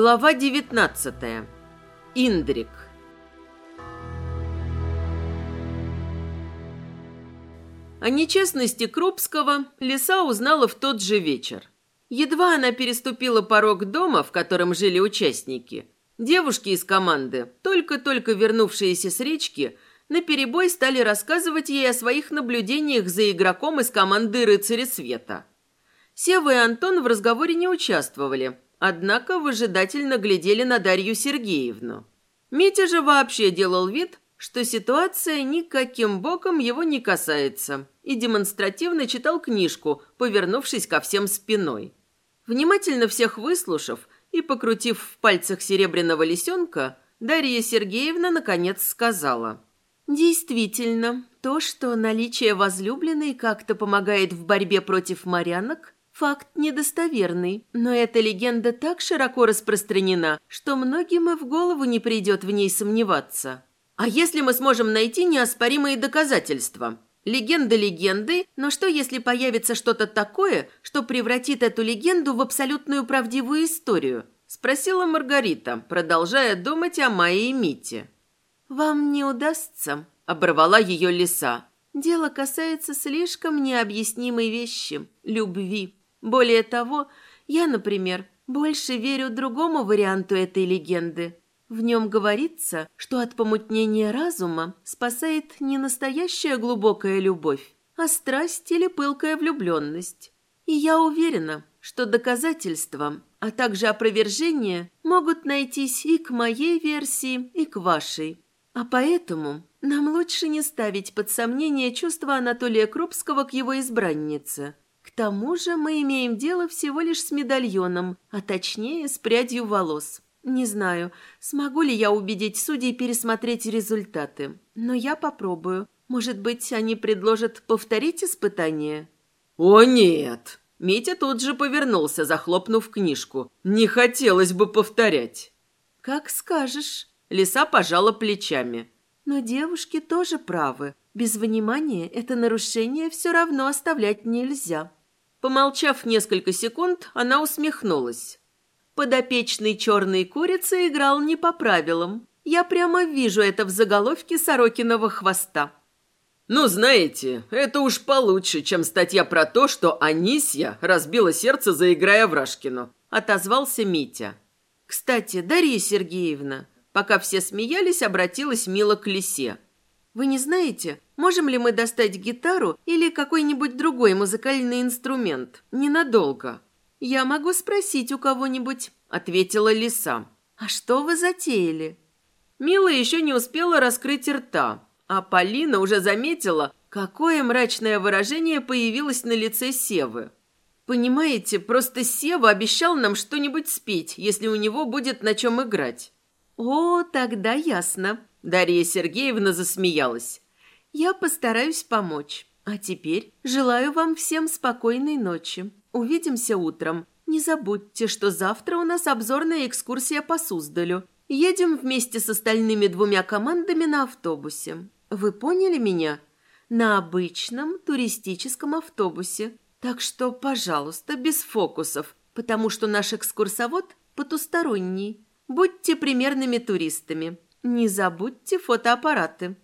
Глава 19. Индрик. О нечестности Крупского Лиса узнала в тот же вечер. Едва она переступила порог дома, в котором жили участники, девушки из команды, только-только вернувшиеся с речки, наперебой стали рассказывать ей о своих наблюдениях за игроком из команды «Рыцари света». Сева и Антон в разговоре не участвовали, однако выжидательно глядели на Дарью Сергеевну. Митя же вообще делал вид, что ситуация никаким боком его не касается, и демонстративно читал книжку, повернувшись ко всем спиной. Внимательно всех выслушав и покрутив в пальцах серебряного лисенка, Дарья Сергеевна наконец сказала. «Действительно, то, что наличие возлюбленной как-то помогает в борьбе против морянок, факт недостоверный, но эта легенда так широко распространена, что многим и в голову не придет в ней сомневаться». А если мы сможем найти неоспоримые доказательства? Легенда легенды, но что если появится что-то такое, что превратит эту легенду в абсолютную правдивую историю? Спросила Маргарита, продолжая думать о Майе и Мите. «Вам не удастся», – оборвала ее лиса. «Дело касается слишком необъяснимой вещи – любви. Более того, я, например, больше верю другому варианту этой легенды. В нем говорится, что от помутнения разума спасает не настоящая глубокая любовь, а страсть или пылкая влюбленность. И я уверена, что доказательства, а также опровержения могут найтись и к моей версии, и к вашей. А поэтому нам лучше не ставить под сомнение чувства Анатолия Крупского к его избраннице. К тому же мы имеем дело всего лишь с медальоном, а точнее с прядью волос. Не знаю, смогу ли я убедить судей пересмотреть результаты, но я попробую. Может быть, они предложат повторить испытание? О, нет! Митя тут же повернулся, захлопнув книжку. Не хотелось бы повторять. Как скажешь. Лиса пожала плечами. Но девушки тоже правы. Без внимания это нарушение все равно оставлять нельзя. Помолчав несколько секунд, она усмехнулась. Подопечный черной курицы играл не по правилам. Я прямо вижу это в заголовке Сорокиного хвоста. «Ну, знаете, это уж получше, чем статья про то, что Анисья разбила сердце, заиграя Врашкину», — отозвался Митя. «Кстати, Дарья Сергеевна», пока все смеялись, обратилась Мила к лисе. «Вы не знаете, можем ли мы достать гитару или какой-нибудь другой музыкальный инструмент? Ненадолго». «Я могу спросить у кого-нибудь», — ответила лиса. «А что вы затеяли?» Мила еще не успела раскрыть рта, а Полина уже заметила, какое мрачное выражение появилось на лице Севы. «Понимаете, просто Сева обещал нам что-нибудь спеть, если у него будет на чем играть». «О, тогда ясно», — Дарья Сергеевна засмеялась. «Я постараюсь помочь. А теперь желаю вам всем спокойной ночи». Увидимся утром. Не забудьте, что завтра у нас обзорная экскурсия по Суздалю. Едем вместе с остальными двумя командами на автобусе. Вы поняли меня? На обычном туристическом автобусе. Так что, пожалуйста, без фокусов, потому что наш экскурсовод потусторонний. Будьте примерными туристами. Не забудьте фотоаппараты.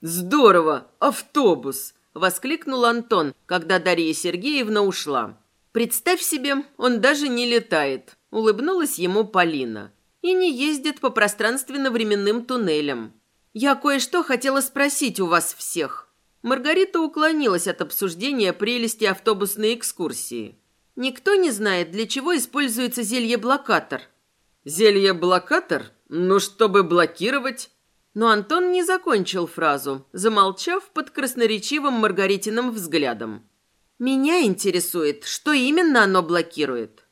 Здорово! Автобус! Воскликнул Антон, когда Дарья Сергеевна ушла. Представь себе, он даже не летает, улыбнулась ему Полина. И не ездит по пространственно-временным туннелям. Я кое-что хотела спросить у вас всех. Маргарита уклонилась от обсуждения прелести автобусной экскурсии. Никто не знает, для чего используется зелье-блокатор. Зелье-блокатор? Ну, чтобы блокировать. Но Антон не закончил фразу, замолчав под красноречивым Маргаритиным взглядом. Меня интересует, что именно оно блокирует.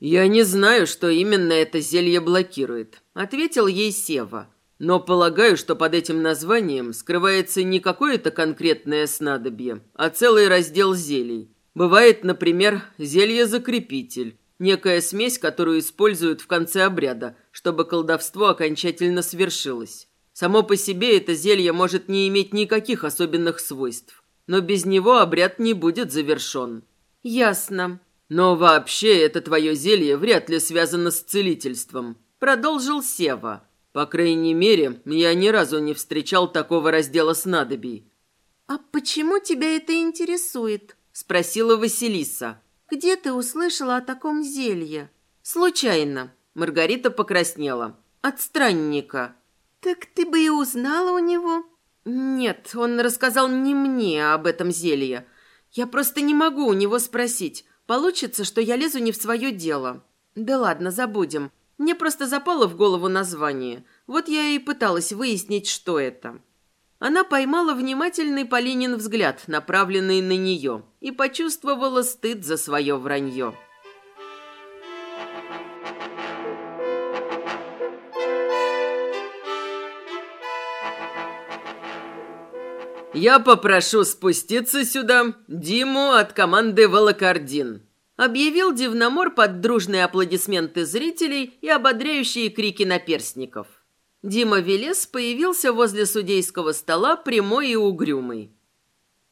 Я не знаю, что именно это зелье блокирует, ответил ей Сева. Но полагаю, что под этим названием скрывается не какое-то конкретное снадобье, а целый раздел зелий. Бывает, например, зелье-закрепитель, некая смесь, которую используют в конце обряда, чтобы колдовство окончательно свершилось. Само по себе это зелье может не иметь никаких особенных свойств но без него обряд не будет завершен». «Ясно». Но вообще это твое зелье вряд ли связано с целительством. Продолжил Сева. По крайней мере, я ни разу не встречал такого раздела снадобий. «А почему тебя это интересует?» – спросила Василиса. «Где ты услышала о таком зелье?» «Случайно». Маргарита покраснела. «От странника». «Так ты бы и узнала у него?» «Нет, он рассказал не мне об этом зелье. Я просто не могу у него спросить. Получится, что я лезу не в свое дело. Да ладно, забудем. Мне просто запало в голову название. Вот я и пыталась выяснить, что это». Она поймала внимательный Полинин взгляд, направленный на нее, и почувствовала стыд за свое вранье. «Я попрошу спуститься сюда Диму от команды «Волокордин», объявил Дивномор под дружные аплодисменты зрителей и ободряющие крики наперстников. Дима Велес появился возле судейского стола прямой и угрюмый.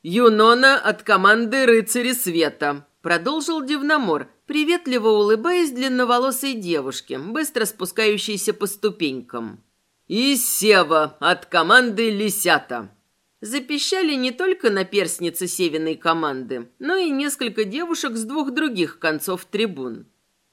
«Юнона от команды «Рыцари света», — продолжил Дивномор, приветливо улыбаясь длинноволосой девушке, быстро спускающейся по ступенькам. «И Сева от команды «Лисята». Запищали не только наперстницы Севиной команды, но и несколько девушек с двух других концов трибун.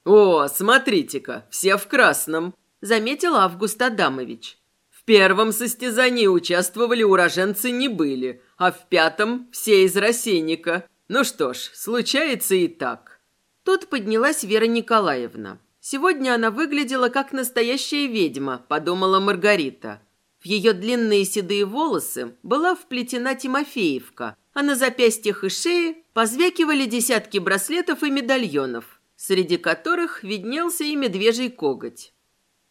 «О, смотрите-ка, все в красном», – заметил Август Адамович. «В первом состязании участвовали уроженцы не были, а в пятом – все из рассейника. Ну что ж, случается и так». Тут поднялась Вера Николаевна. Сегодня она выглядела как настоящая ведьма, подумала Маргарита – в ее длинные седые волосы была вплетена Тимофеевка, а на запястьях и шее позвякивали десятки браслетов и медальонов, среди которых виднелся и медвежий коготь.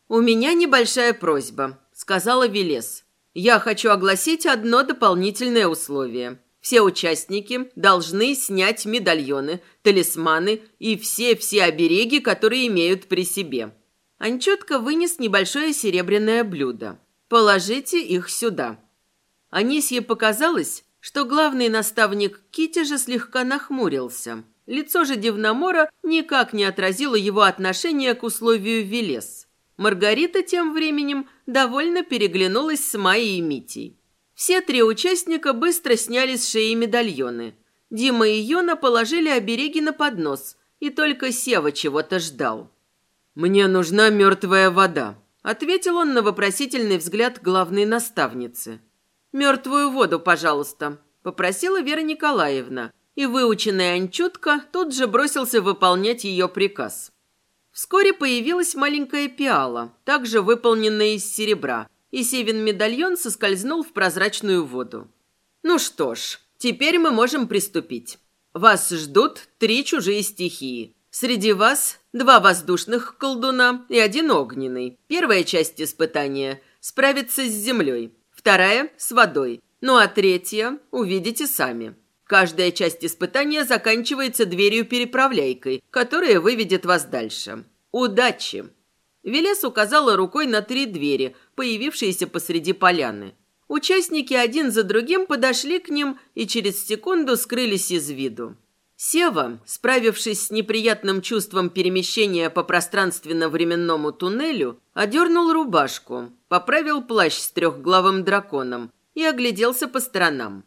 «У меня небольшая просьба», — сказала Велес. «Я хочу огласить одно дополнительное условие. Все участники должны снять медальоны, талисманы и все-все обереги, которые имеют при себе». Анчутка вынес небольшое серебряное блюдо. Положите их сюда». Анисье показалось, что главный наставник Китежа слегка нахмурился. Лицо же Дивномора никак не отразило его отношение к условию Велес. Маргарита тем временем довольно переглянулась с Майей и Митей. Все три участника быстро сняли с шеи медальоны. Дима и Йона положили обереги на поднос, и только Сева чего-то ждал. «Мне нужна мертвая вода», Ответил он на вопросительный взгляд главной наставницы. «Мертвую воду, пожалуйста», – попросила Вера Николаевна, и выученный Анчутка тут же бросился выполнять ее приказ. Вскоре появилась маленькая пиала, также выполненная из серебра, и Севин медальон соскользнул в прозрачную воду. «Ну что ж, теперь мы можем приступить. Вас ждут три чужие стихии. Среди вас два воздушных колдуна и один огненный. Первая часть испытания – справиться с землей, вторая – с водой, ну а третья – увидите сами. Каждая часть испытания заканчивается дверью-переправляйкой, которая выведет вас дальше. Удачи! Велес указала рукой на три двери, появившиеся посреди поляны. Участники один за другим подошли к ним и через секунду скрылись из виду. Сева, справившись с неприятным чувством перемещения по пространственно-временному туннелю, одернул рубашку, поправил плащ с трехглавым драконом и огляделся по сторонам.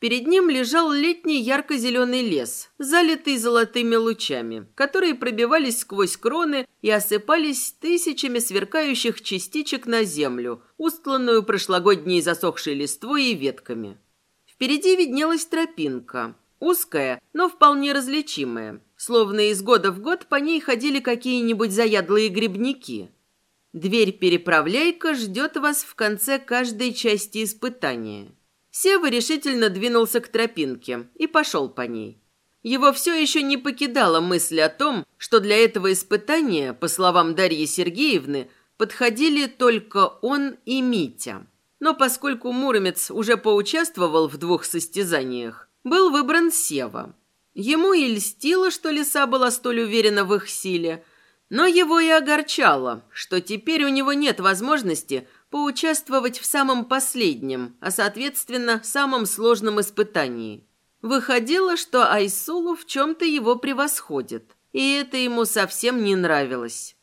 Перед ним лежал летний ярко-зеленый лес, залитый золотыми лучами, которые пробивались сквозь кроны и осыпались тысячами сверкающих частичек на землю, устланную прошлогодней засохшей листвой и ветками. Впереди виднелась тропинка – Узкая, но вполне различимая, словно из года в год по ней ходили какие-нибудь заядлые грибники. Дверь-переправляйка ждет вас в конце каждой части испытания. Сева решительно двинулся к тропинке и пошел по ней. Его все еще не покидала мысль о том, что для этого испытания, по словам Дарьи Сергеевны, подходили только он и Митя. Но поскольку Муромец уже поучаствовал в двух состязаниях, был выбран Сева. Ему и льстило, что лиса была столь уверена в их силе, но его и огорчало, что теперь у него нет возможности поучаствовать в самом последнем, а соответственно самом сложном испытании. Выходило, что Айсулу в чем-то его превосходит, и это ему совсем не нравилось.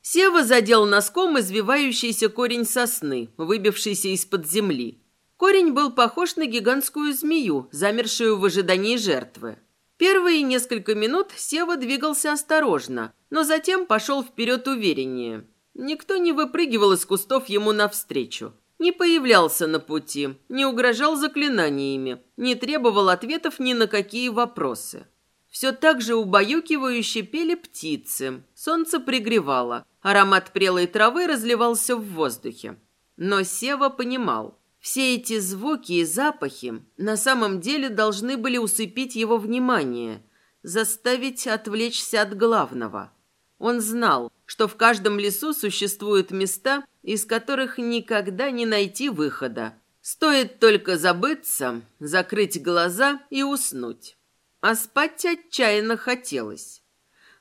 Сева задел носком извивающийся корень сосны, выбившийся из-под земли. Корень был похож на гигантскую змею, замершую в ожидании жертвы. Первые несколько минут Сева двигался осторожно, но затем пошел вперед увереннее. Никто не выпрыгивал из кустов ему навстречу, не появлялся на пути, не угрожал заклинаниями, не требовал ответов ни на какие вопросы. Все так же убаюкивающе пели птицы, солнце пригревало, аромат прелой травы разливался в воздухе. Но Сева понимал, все эти звуки и запахи на самом деле должны были усыпить его внимание, заставить отвлечься от главного. Он знал, что в каждом лесу существуют места, из которых никогда не найти выхода. Стоит только забыться, закрыть глаза и уснуть. А спать отчаянно хотелось.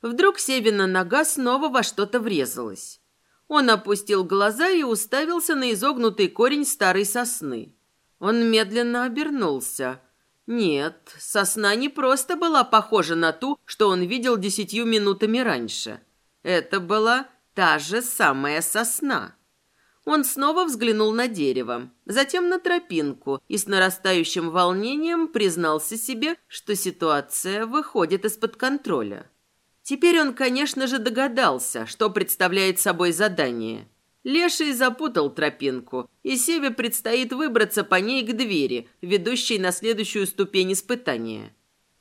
Вдруг Севина нога снова во что-то врезалась. Он опустил глаза и уставился на изогнутый корень старой сосны. Он медленно обернулся. Нет, сосна не просто была похожа на ту, что он видел десятью минутами раньше. Это была та же самая сосна. Он снова взглянул на дерево, затем на тропинку и с нарастающим волнением признался себе, что ситуация выходит из-под контроля. Теперь он, конечно же, догадался, что представляет собой задание. Леший запутал тропинку, и Севе предстоит выбраться по ней к двери, ведущей на следующую ступень испытания.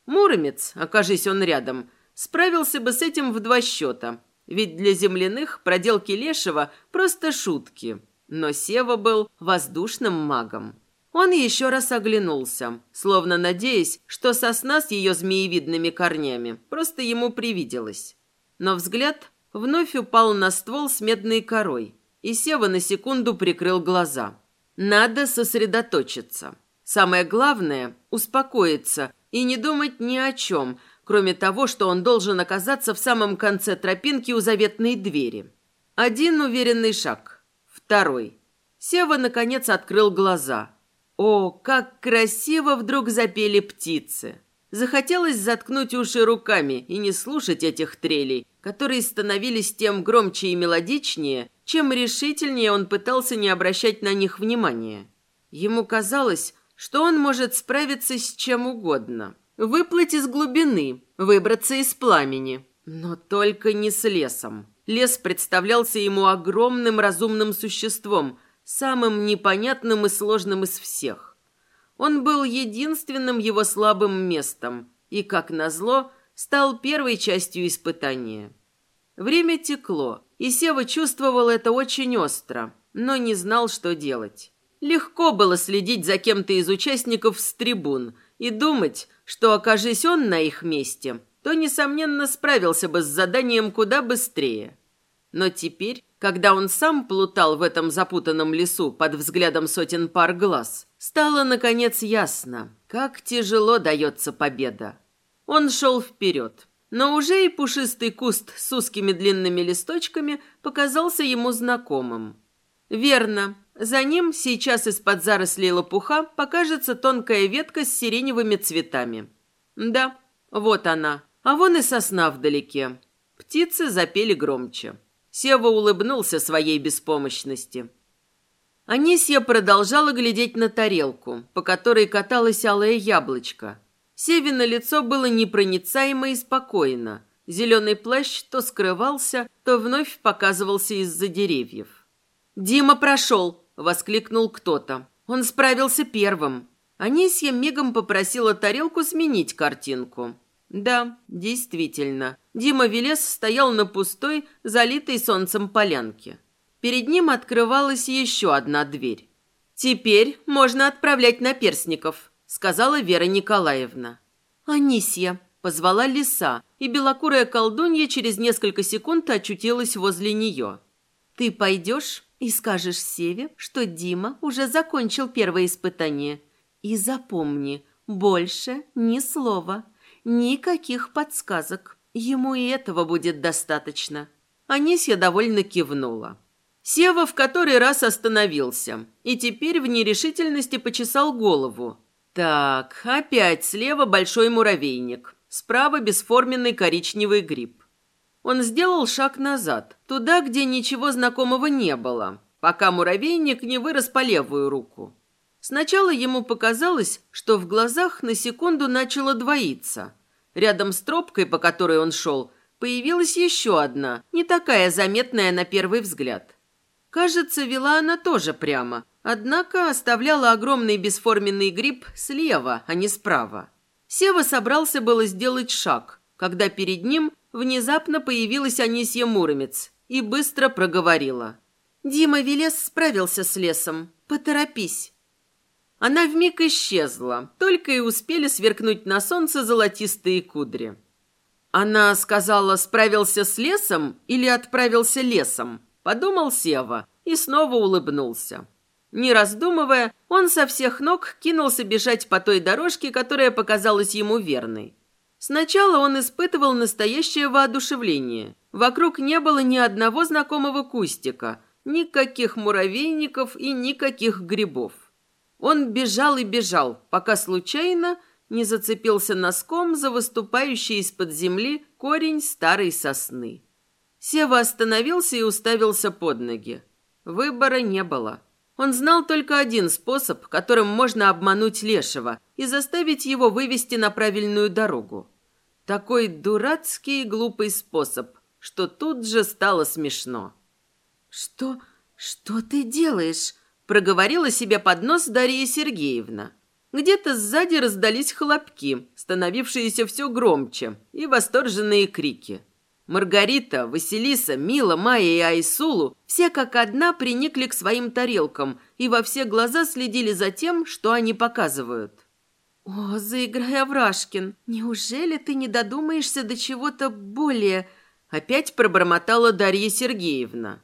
Муромец, окажись он рядом, справился бы с этим в два счета, ведь для земляных проделки Лешего просто шутки. Но Сева был воздушным магом. Он еще раз оглянулся, словно надеясь, что сосна с ее змеевидными корнями просто ему привиделась. Но взгляд вновь упал на ствол с медной корой, и Сева на секунду прикрыл глаза. Надо сосредоточиться. Самое главное – успокоиться и не думать ни о чем, кроме того, что он должен оказаться в самом конце тропинки у заветной двери. Один уверенный шаг. Второй. Сева, наконец, открыл глаза – о, как красиво вдруг запели птицы! Захотелось заткнуть уши руками и не слушать этих трелей, которые становились тем громче и мелодичнее, чем решительнее он пытался не обращать на них внимания. Ему казалось, что он может справиться с чем угодно. Выплыть из глубины, выбраться из пламени. Но только не с лесом. Лес представлялся ему огромным разумным существом – самым непонятным и сложным из всех. Он был единственным его слабым местом и, как назло, стал первой частью испытания. Время текло, и Сева чувствовал это очень остро, но не знал, что делать. Легко было следить за кем-то из участников с трибун и думать, что, окажись он на их месте, то, несомненно, справился бы с заданием куда быстрее. Но теперь, когда он сам плутал в этом запутанном лесу под взглядом сотен пар глаз, стало, наконец, ясно, как тяжело дается победа. Он шел вперед, но уже и пушистый куст с узкими длинными листочками показался ему знакомым. Верно, за ним сейчас из-под зарослей лопуха покажется тонкая ветка с сиреневыми цветами. Да, вот она, а вон и сосна вдалеке. Птицы запели громче. Сева улыбнулся своей беспомощности. Анисья продолжала глядеть на тарелку, по которой каталось алое яблочко. Севино лицо было непроницаемо и спокойно. Зеленый плащ то скрывался, то вновь показывался из-за деревьев. «Дима прошел!» – воскликнул кто-то. «Он справился первым». Анисья мигом попросила тарелку сменить картинку. Да, действительно. Дима Велес стоял на пустой, залитой солнцем полянке. Перед ним открывалась еще одна дверь. «Теперь можно отправлять наперсников», — сказала Вера Николаевна. «Анисья», — позвала лиса, и белокурая колдунья через несколько секунд очутилась возле нее. «Ты пойдешь и скажешь Севе, что Дима уже закончил первое испытание. И запомни, больше ни слова. Никаких подсказок. Ему и этого будет достаточно. Анисья довольно кивнула. Сева в который раз остановился и теперь в нерешительности почесал голову. Так, опять слева большой муравейник, справа бесформенный коричневый гриб. Он сделал шаг назад, туда, где ничего знакомого не было, пока муравейник не вырос по левую руку. Сначала ему показалось, что в глазах на секунду начало двоиться. Рядом с тропкой, по которой он шел, появилась еще одна, не такая заметная на первый взгляд. Кажется, вела она тоже прямо, однако оставляла огромный бесформенный гриб слева, а не справа. Сева собрался было сделать шаг, когда перед ним внезапно появилась Анисья Муромец и быстро проговорила. «Дима Велес справился с лесом. Поторопись». Она вмиг исчезла, только и успели сверкнуть на солнце золотистые кудри. Она сказала, справился с лесом или отправился лесом, подумал Сева и снова улыбнулся. Не раздумывая, он со всех ног кинулся бежать по той дорожке, которая показалась ему верной. Сначала он испытывал настоящее воодушевление. Вокруг не было ни одного знакомого кустика, никаких муравейников и никаких грибов. Он бежал и бежал, пока случайно не зацепился носком за выступающий из-под земли корень старой сосны. Сева остановился и уставился под ноги. Выбора не было. Он знал только один способ, которым можно обмануть Лешего и заставить его вывести на правильную дорогу. Такой дурацкий и глупый способ, что тут же стало смешно. «Что... что ты делаешь?» Проговорила себе под нос Дарья Сергеевна. Где-то сзади раздались хлопки, становившиеся все громче, и восторженные крики. Маргарита, Василиса, Мила, Майя и Айсулу все как одна приникли к своим тарелкам и во все глаза следили за тем, что они показывают. «О, заиграй, Аврашкин, неужели ты не додумаешься до чего-то более...» Опять пробормотала Дарья Сергеевна.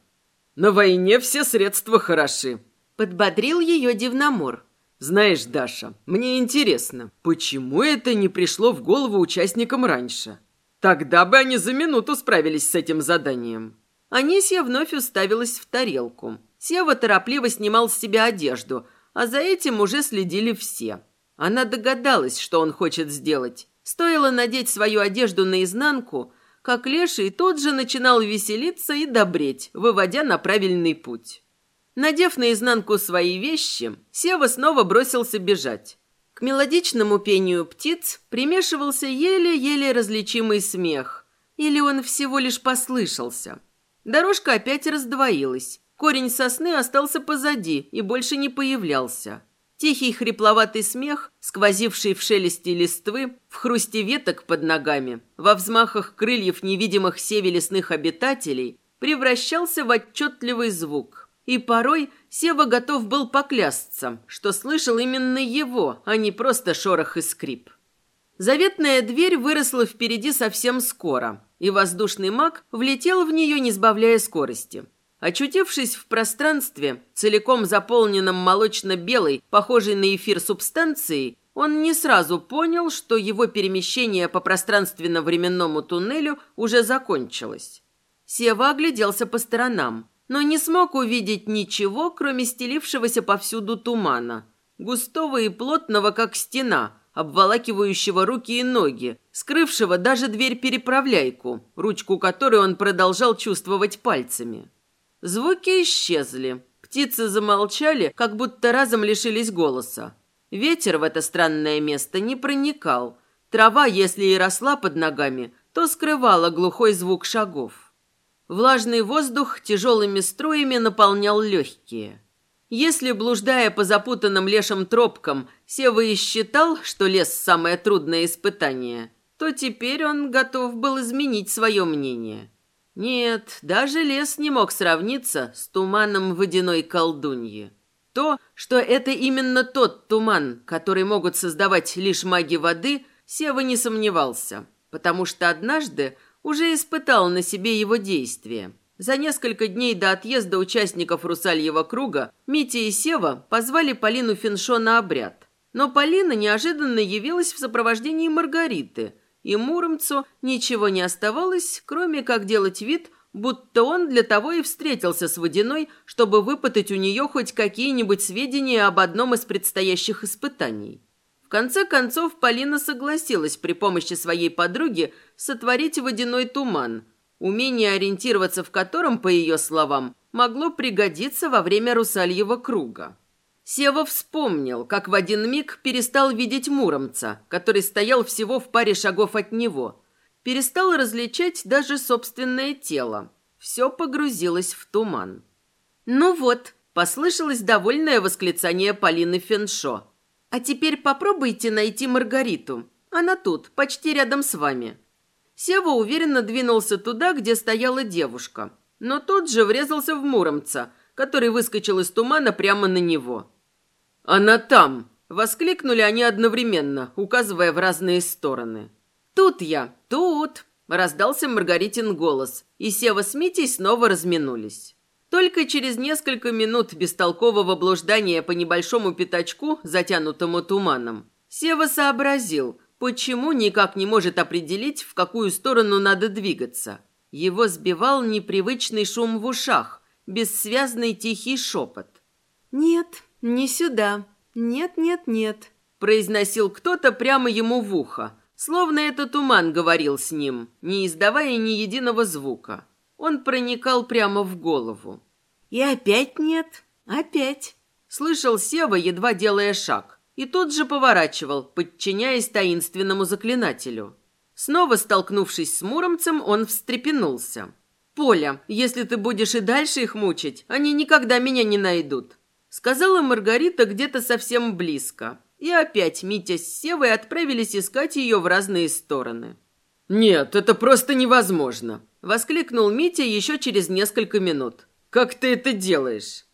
«На войне все средства хороши», Подбодрил ее Дивномор. «Знаешь, Даша, мне интересно, почему это не пришло в голову участникам раньше? Тогда бы они за минуту справились с этим заданием». Анисья вновь уставилась в тарелку. Сева торопливо снимал с себя одежду, а за этим уже следили все. Она догадалась, что он хочет сделать. Стоило надеть свою одежду наизнанку, как Леший тут же начинал веселиться и добреть, выводя на правильный путь. Надев наизнанку свои вещи, Сева снова бросился бежать. К мелодичному пению птиц примешивался еле-еле различимый смех. Или он всего лишь послышался. Дорожка опять раздвоилась. Корень сосны остался позади и больше не появлялся. Тихий хрипловатый смех, сквозивший в шелесте листвы, в хрусте веток под ногами, во взмахах крыльев невидимых севе лесных обитателей, превращался в отчетливый звук – и порой Сева готов был поклясться, что слышал именно его, а не просто шорох и скрип. Заветная дверь выросла впереди совсем скоро, и воздушный маг влетел в нее, не сбавляя скорости. Очутившись в пространстве, целиком заполненном молочно-белой, похожей на эфир субстанцией, он не сразу понял, что его перемещение по пространственно-временному туннелю уже закончилось. Сева огляделся по сторонам но не смог увидеть ничего, кроме стелившегося повсюду тумана, густого и плотного, как стена, обволакивающего руки и ноги, скрывшего даже дверь-переправляйку, ручку которой он продолжал чувствовать пальцами. Звуки исчезли. Птицы замолчали, как будто разом лишились голоса. Ветер в это странное место не проникал. Трава, если и росла под ногами, то скрывала глухой звук шагов. Влажный воздух тяжелыми струями наполнял легкие. Если, блуждая по запутанным лешим тропкам, Сева и считал, что лес – самое трудное испытание, то теперь он готов был изменить свое мнение. Нет, даже лес не мог сравниться с туманом водяной колдуньи. То, что это именно тот туман, который могут создавать лишь маги воды, Сева не сомневался, потому что однажды уже испытал на себе его действия. За несколько дней до отъезда участников Русальего круга Митя и Сева позвали Полину Финшо на обряд. Но Полина неожиданно явилась в сопровождении Маргариты, и Муромцу ничего не оставалось, кроме как делать вид, будто он для того и встретился с Водяной, чтобы выпытать у нее хоть какие-нибудь сведения об одном из предстоящих испытаний. В конце концов, Полина согласилась при помощи своей подруги сотворить водяной туман, умение ориентироваться в котором, по ее словам, могло пригодиться во время русальего круга. Сева вспомнил, как в один миг перестал видеть Муромца, который стоял всего в паре шагов от него. Перестал различать даже собственное тело. Все погрузилось в туман. «Ну вот», – послышалось довольное восклицание Полины Феншо. «А теперь попробуйте найти Маргариту. Она тут, почти рядом с вами». Сева уверенно двинулся туда, где стояла девушка, но тут же врезался в Муромца, который выскочил из тумана прямо на него. «Она там!» – воскликнули они одновременно, указывая в разные стороны. «Тут я, тут!» – раздался Маргаритин голос, и Сева с Митей снова разминулись. Только через несколько минут бестолкового блуждания по небольшому пятачку, затянутому туманом, Сева сообразил, почему никак не может определить, в какую сторону надо двигаться. Его сбивал непривычный шум в ушах, бессвязный тихий шепот. «Нет, не сюда. Нет, нет, нет», – произносил кто-то прямо ему в ухо, словно это туман говорил с ним, не издавая ни единого звука. Он проникал прямо в голову. «И опять нет, опять», – слышал Сева, едва делая шаг, и тут же поворачивал, подчиняясь таинственному заклинателю. Снова столкнувшись с Муромцем, он встрепенулся. «Поля, если ты будешь и дальше их мучить, они никогда меня не найдут», – сказала Маргарита где-то совсем близко. И опять Митя с Севой отправились искать ее в разные стороны. «Нет, это просто невозможно!» – воскликнул Митя еще через несколько минут. «Как ты это делаешь?»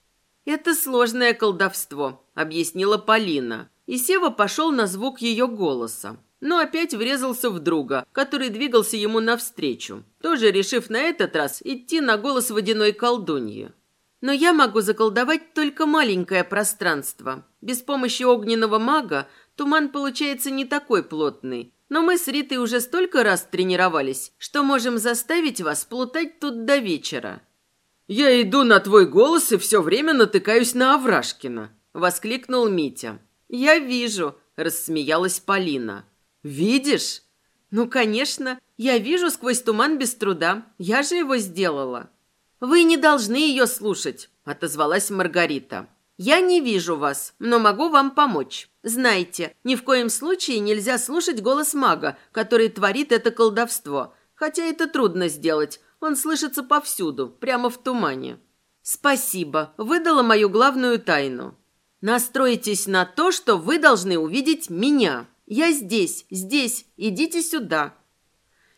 «Это сложное колдовство», – объяснила Полина. И Сева пошел на звук ее голоса. Но опять врезался в друга, который двигался ему навстречу, тоже решив на этот раз идти на голос водяной колдуньи. Но я могу заколдовать только маленькое пространство. Без помощи огненного мага туман получается не такой плотный, но мы с Ритой уже столько раз тренировались, что можем заставить вас плутать тут до вечера». «Я иду на твой голос и все время натыкаюсь на Аврашкина», — воскликнул Митя. «Я вижу», — рассмеялась Полина. «Видишь?» «Ну, конечно. Я вижу сквозь туман без труда. Я же его сделала». «Вы не должны ее слушать», — отозвалась Маргарита. «Я не вижу вас, но могу вам помочь. Знайте, ни в коем случае нельзя слушать голос мага, который творит это колдовство. Хотя это трудно сделать. Он слышится повсюду, прямо в тумане». «Спасибо. Выдала мою главную тайну. Настройтесь на то, что вы должны увидеть меня. Я здесь, здесь. Идите сюда».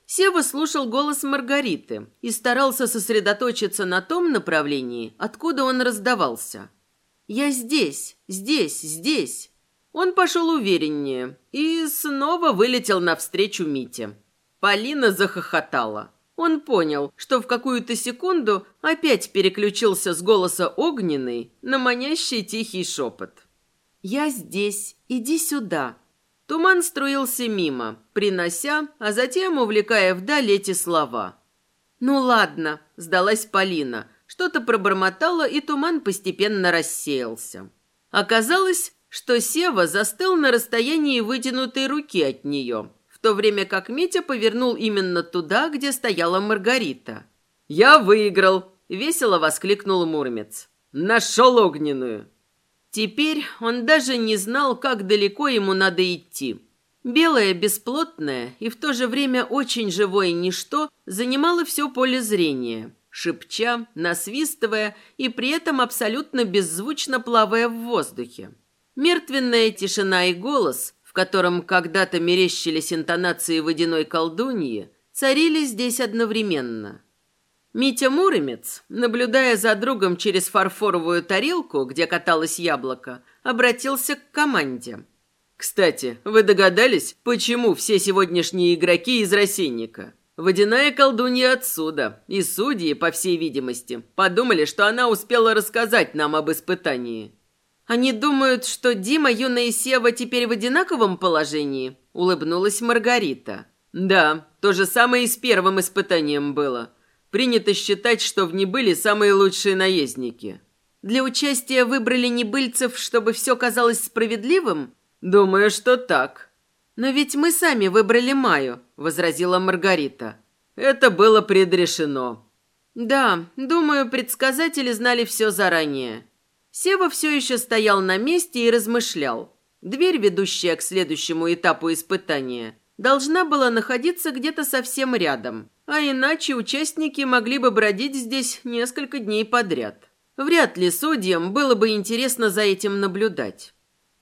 Сева слушал голос Маргариты и старался сосредоточиться на том направлении, откуда он раздавался. «Я здесь, здесь, здесь». Он пошел увереннее и снова вылетел навстречу Мите. Полина захохотала. Он понял, что в какую-то секунду опять переключился с голоса огненный на манящий тихий шепот. «Я здесь, иди сюда». Туман струился мимо, принося, а затем увлекая вдаль эти слова. «Ну ладно», – сдалась Полина. Что-то пробормотала, и туман постепенно рассеялся. Оказалось, что Сева застыл на расстоянии вытянутой руки от нее, то время как Митя повернул именно туда, где стояла Маргарита. «Я выиграл!» – весело воскликнул Мурмец. «Нашел огненную!» Теперь он даже не знал, как далеко ему надо идти. Белое, бесплотное и в то же время очень живое ничто занимало все поле зрения, шепча, насвистывая и при этом абсолютно беззвучно плавая в воздухе. Мертвенная тишина и голос, котором когда-то мерещились интонации водяной колдуньи, царили здесь одновременно. Митя Муромец, наблюдая за другом через фарфоровую тарелку, где каталось яблоко, обратился к команде. «Кстати, вы догадались, почему все сегодняшние игроки из рассейника?» Водяная колдунья отсюда, и судьи, по всей видимости, подумали, что она успела рассказать нам об испытании. «Они думают, что Дима, Юна и Сева теперь в одинаковом положении?» – улыбнулась Маргарита. «Да, то же самое и с первым испытанием было. Принято считать, что в были самые лучшие наездники». «Для участия выбрали небыльцев, чтобы все казалось справедливым?» Думаю, что так. Но ведь мы сами выбрали Маю, возразила Маргарита. Это было предрешено. Да, думаю, предсказатели знали все заранее. Сева все еще стоял на месте и размышлял. Дверь, ведущая к следующему этапу испытания, должна была находиться где-то совсем рядом, а иначе участники могли бы бродить здесь несколько дней подряд. Вряд ли судьям было бы интересно за этим наблюдать.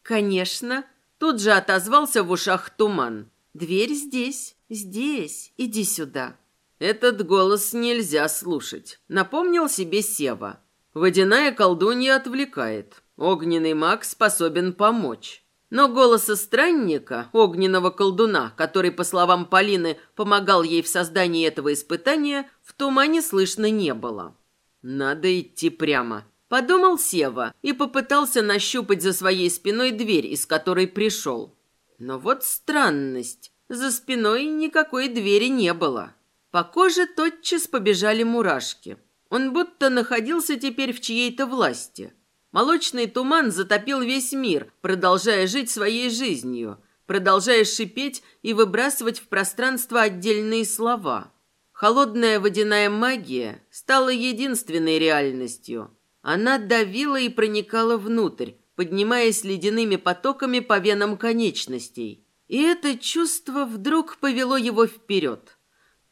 «Конечно», – тут же отозвался в ушах туман. «Дверь здесь, здесь, иди сюда». Этот голос нельзя слушать, напомнил себе Сева. Водяная колдунья отвлекает. Огненный маг способен помочь. Но голоса странника, огненного колдуна, который, по словам Полины, помогал ей в создании этого испытания, в тумане слышно не было. «Надо идти прямо», – подумал Сева и попытался нащупать за своей спиной дверь, из которой пришел. Но вот странность. За спиной никакой двери не было. По коже тотчас побежали мурашки. Он будто находился теперь в чьей-то власти – Молочный туман затопил весь мир, продолжая жить своей жизнью, продолжая шипеть и выбрасывать в пространство отдельные слова. Холодная водяная магия стала единственной реальностью. Она давила и проникала внутрь, поднимаясь ледяными потоками по венам конечностей. И это чувство вдруг повело его вперед –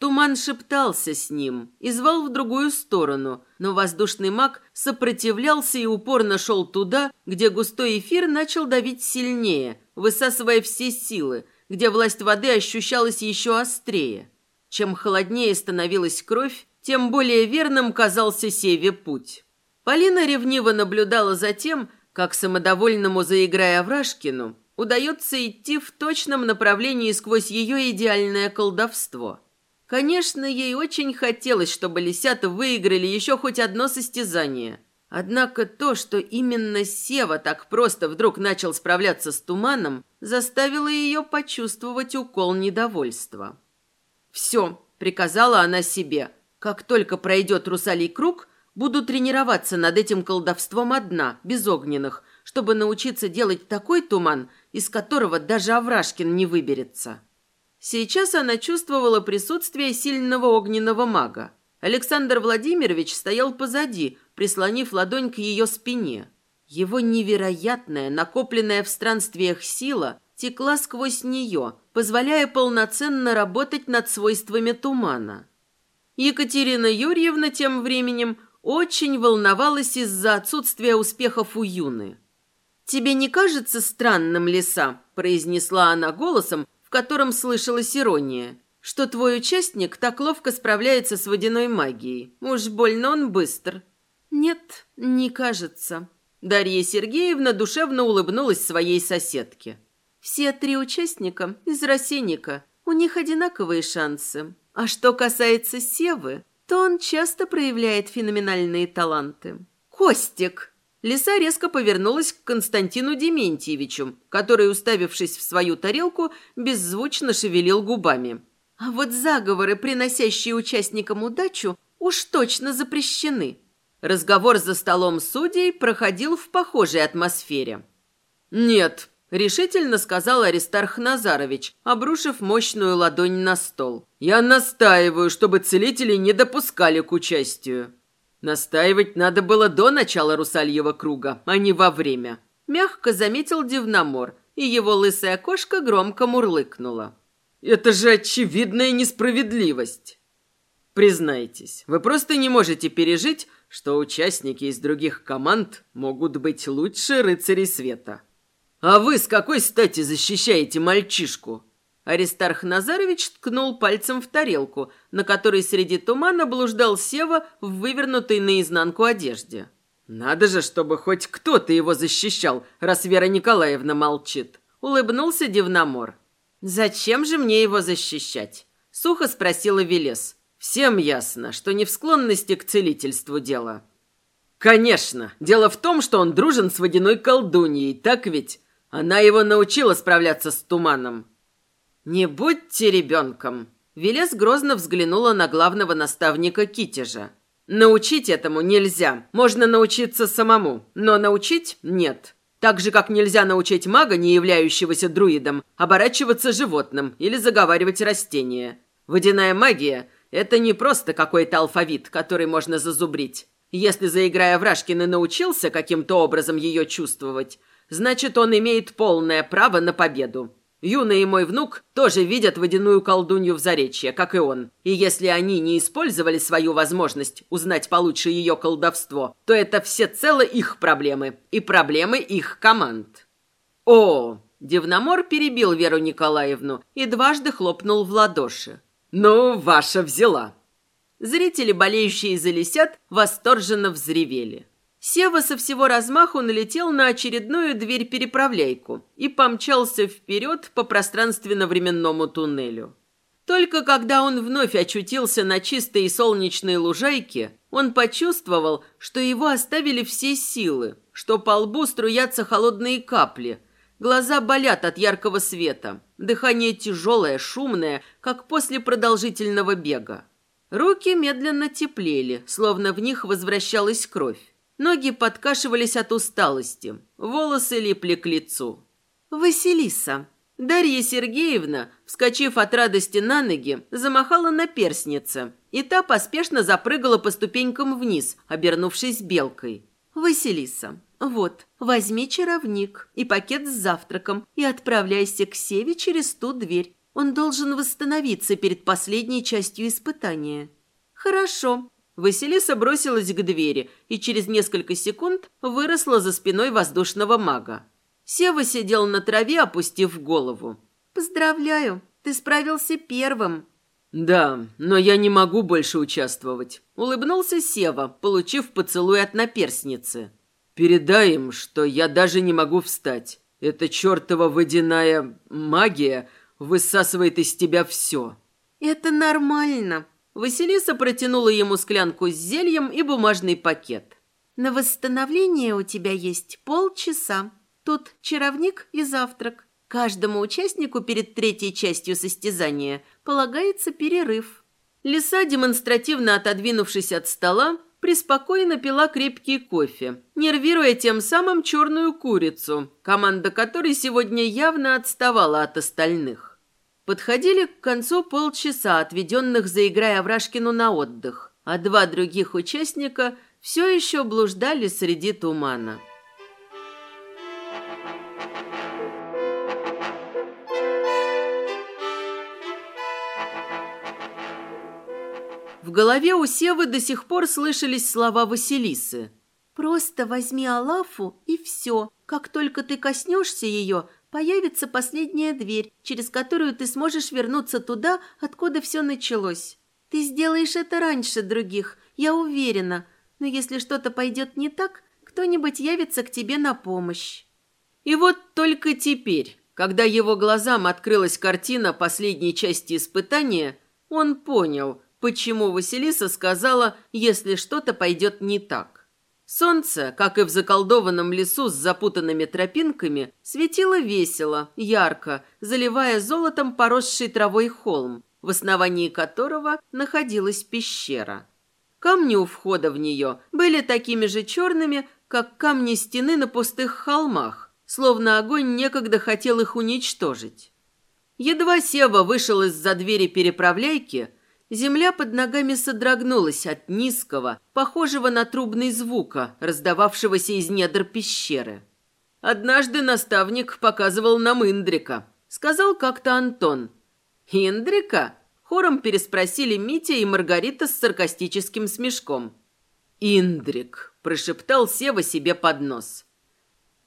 Туман шептался с ним и звал в другую сторону, но воздушный маг сопротивлялся и упорно шел туда, где густой эфир начал давить сильнее, высасывая все силы, где власть воды ощущалась еще острее. Чем холоднее становилась кровь, тем более верным казался Севе путь. Полина ревниво наблюдала за тем, как самодовольному заиграя Врашкину удается идти в точном направлении сквозь ее идеальное колдовство – Конечно, ей очень хотелось, чтобы лисята выиграли еще хоть одно состязание. Однако то, что именно Сева так просто вдруг начал справляться с туманом, заставило ее почувствовать укол недовольства. «Все», — приказала она себе, — «как только пройдет русалий круг, буду тренироваться над этим колдовством одна, без огненных, чтобы научиться делать такой туман, из которого даже Аврашкин не выберется». Сейчас она чувствовала присутствие сильного огненного мага. Александр Владимирович стоял позади, прислонив ладонь к ее спине. Его невероятная, накопленная в странствиях сила текла сквозь нее, позволяя полноценно работать над свойствами тумана. Екатерина Юрьевна тем временем очень волновалась из-за отсутствия успехов у Юны. «Тебе не кажется странным, лиса?» – произнесла она голосом, в котором слышалась ирония, что твой участник так ловко справляется с водяной магией. Уж больно он быстр. Нет, не кажется. Дарья Сергеевна душевно улыбнулась своей соседке. Все три участника из рассейника. У них одинаковые шансы. А что касается Севы, то он часто проявляет феноменальные таланты. Костик, Лиса резко повернулась к Константину Дементьевичу, который, уставившись в свою тарелку, беззвучно шевелил губами. А вот заговоры, приносящие участникам удачу, уж точно запрещены. Разговор за столом судей проходил в похожей атмосфере. «Нет», – решительно сказал Аристарх Назарович, обрушив мощную ладонь на стол. «Я настаиваю, чтобы целители не допускали к участию». Настаивать надо было до начала русальего круга, а не во время. Мягко заметил Дивномор, и его лысая кошка громко мурлыкнула. «Это же очевидная несправедливость!» Признайтесь, вы просто не можете пережить, что участники из других команд могут быть лучше рыцарей света. А вы с какой стати защищаете мальчишку? Аристарх Назарович ткнул пальцем в тарелку, на которой среди тумана блуждал Сева в вывернутой наизнанку одежде. «Надо же, чтобы хоть кто-то его защищал, раз Вера Николаевна молчит», — улыбнулся Дивномор. «Зачем же мне его защищать?» — сухо спросила Велес. «Всем ясно, что не в склонности к целительству дело». «Конечно. Дело в том, что он дружен с водяной колдуньей, так ведь? Она его научила справляться с туманом. «Не будьте ребенком!» Велес грозно взглянула на главного наставника Китежа. «Научить этому нельзя. Можно научиться самому, но научить нет. Так же, как нельзя научить мага, не являющегося друидом, оборачиваться животным или заговаривать растения. Водяная магия – это не просто какой-то алфавит, который можно зазубрить. Если, заиграя в Рашкин, и научился каким-то образом ее чувствовать, значит, он имеет полное право на победу. Юна и мой внук тоже видят водяную колдунью в Заречье, как и он. И если они не использовали свою возможность узнать получше ее колдовство, то это всецело их проблемы и проблемы их команд. О, Дивномор перебил Веру Николаевну и дважды хлопнул в ладоши. «Ну, ваша взяла!» Зрители, болеющие за лисят, восторженно взревели. Сева со всего размаху налетел на очередную дверь-переправляйку и помчался вперед по пространственно-временному туннелю. Только когда он вновь очутился на чистой и солнечной лужайке, он почувствовал, что его оставили все силы, что по лбу струятся холодные капли, глаза болят от яркого света, дыхание тяжелое, шумное, как после продолжительного бега. Руки медленно теплели, словно в них возвращалась кровь. Ноги подкашивались от усталости, волосы липли к лицу. «Василиса!» Дарья Сергеевна, вскочив от радости на ноги, замахала на перстнице, и та поспешно запрыгала по ступенькам вниз, обернувшись белкой. «Василиса, вот, возьми чаровник и пакет с завтраком и отправляйся к Севе через ту дверь. Он должен восстановиться перед последней частью испытания». «Хорошо», Василиса бросилась к двери и через несколько секунд выросла за спиной воздушного мага. Сева сидел на траве, опустив голову. «Поздравляю, ты справился первым». «Да, но я не могу больше участвовать», — улыбнулся Сева, получив поцелуй от наперсницы. «Передай им, что я даже не могу встать. Эта чертова водяная магия высасывает из тебя все». «Это нормально», Василиса протянула ему склянку с зельем и бумажный пакет. «На восстановление у тебя есть полчаса. Тут чаровник и завтрак. Каждому участнику перед третьей частью состязания полагается перерыв». Лиса, демонстративно отодвинувшись от стола, преспокойно пила крепкий кофе, нервируя тем самым черную курицу, команда которой сегодня явно отставала от остальных. Подходили к концу полчаса, отведенных за игрой Аврашкину на отдых, а два других участника все еще блуждали среди тумана. В голове у Севы до сих пор слышались слова Василисы. «Просто возьми Алафу и все. Как только ты коснешься ее, появится последняя дверь, через которую ты сможешь вернуться туда, откуда все началось. Ты сделаешь это раньше других, я уверена, но если что-то пойдет не так, кто-нибудь явится к тебе на помощь». И вот только теперь, когда его глазам открылась картина последней части испытания, он понял, почему Василиса сказала, если что-то пойдет не так. Солнце, как и в заколдованном лесу с запутанными тропинками, светило весело, ярко, заливая золотом поросший травой холм, в основании которого находилась пещера. Камни у входа в нее были такими же черными, как камни стены на пустых холмах, словно огонь некогда хотел их уничтожить. Едва Сева вышел из-за двери переправляйки – Земля под ногами содрогнулась от низкого, похожего на трубный звука, раздававшегося из недр пещеры. «Однажды наставник показывал нам Индрика», — сказал как-то Антон. «Индрика?» — хором переспросили Митя и Маргарита с саркастическим смешком. «Индрик», — прошептал Сева себе под нос.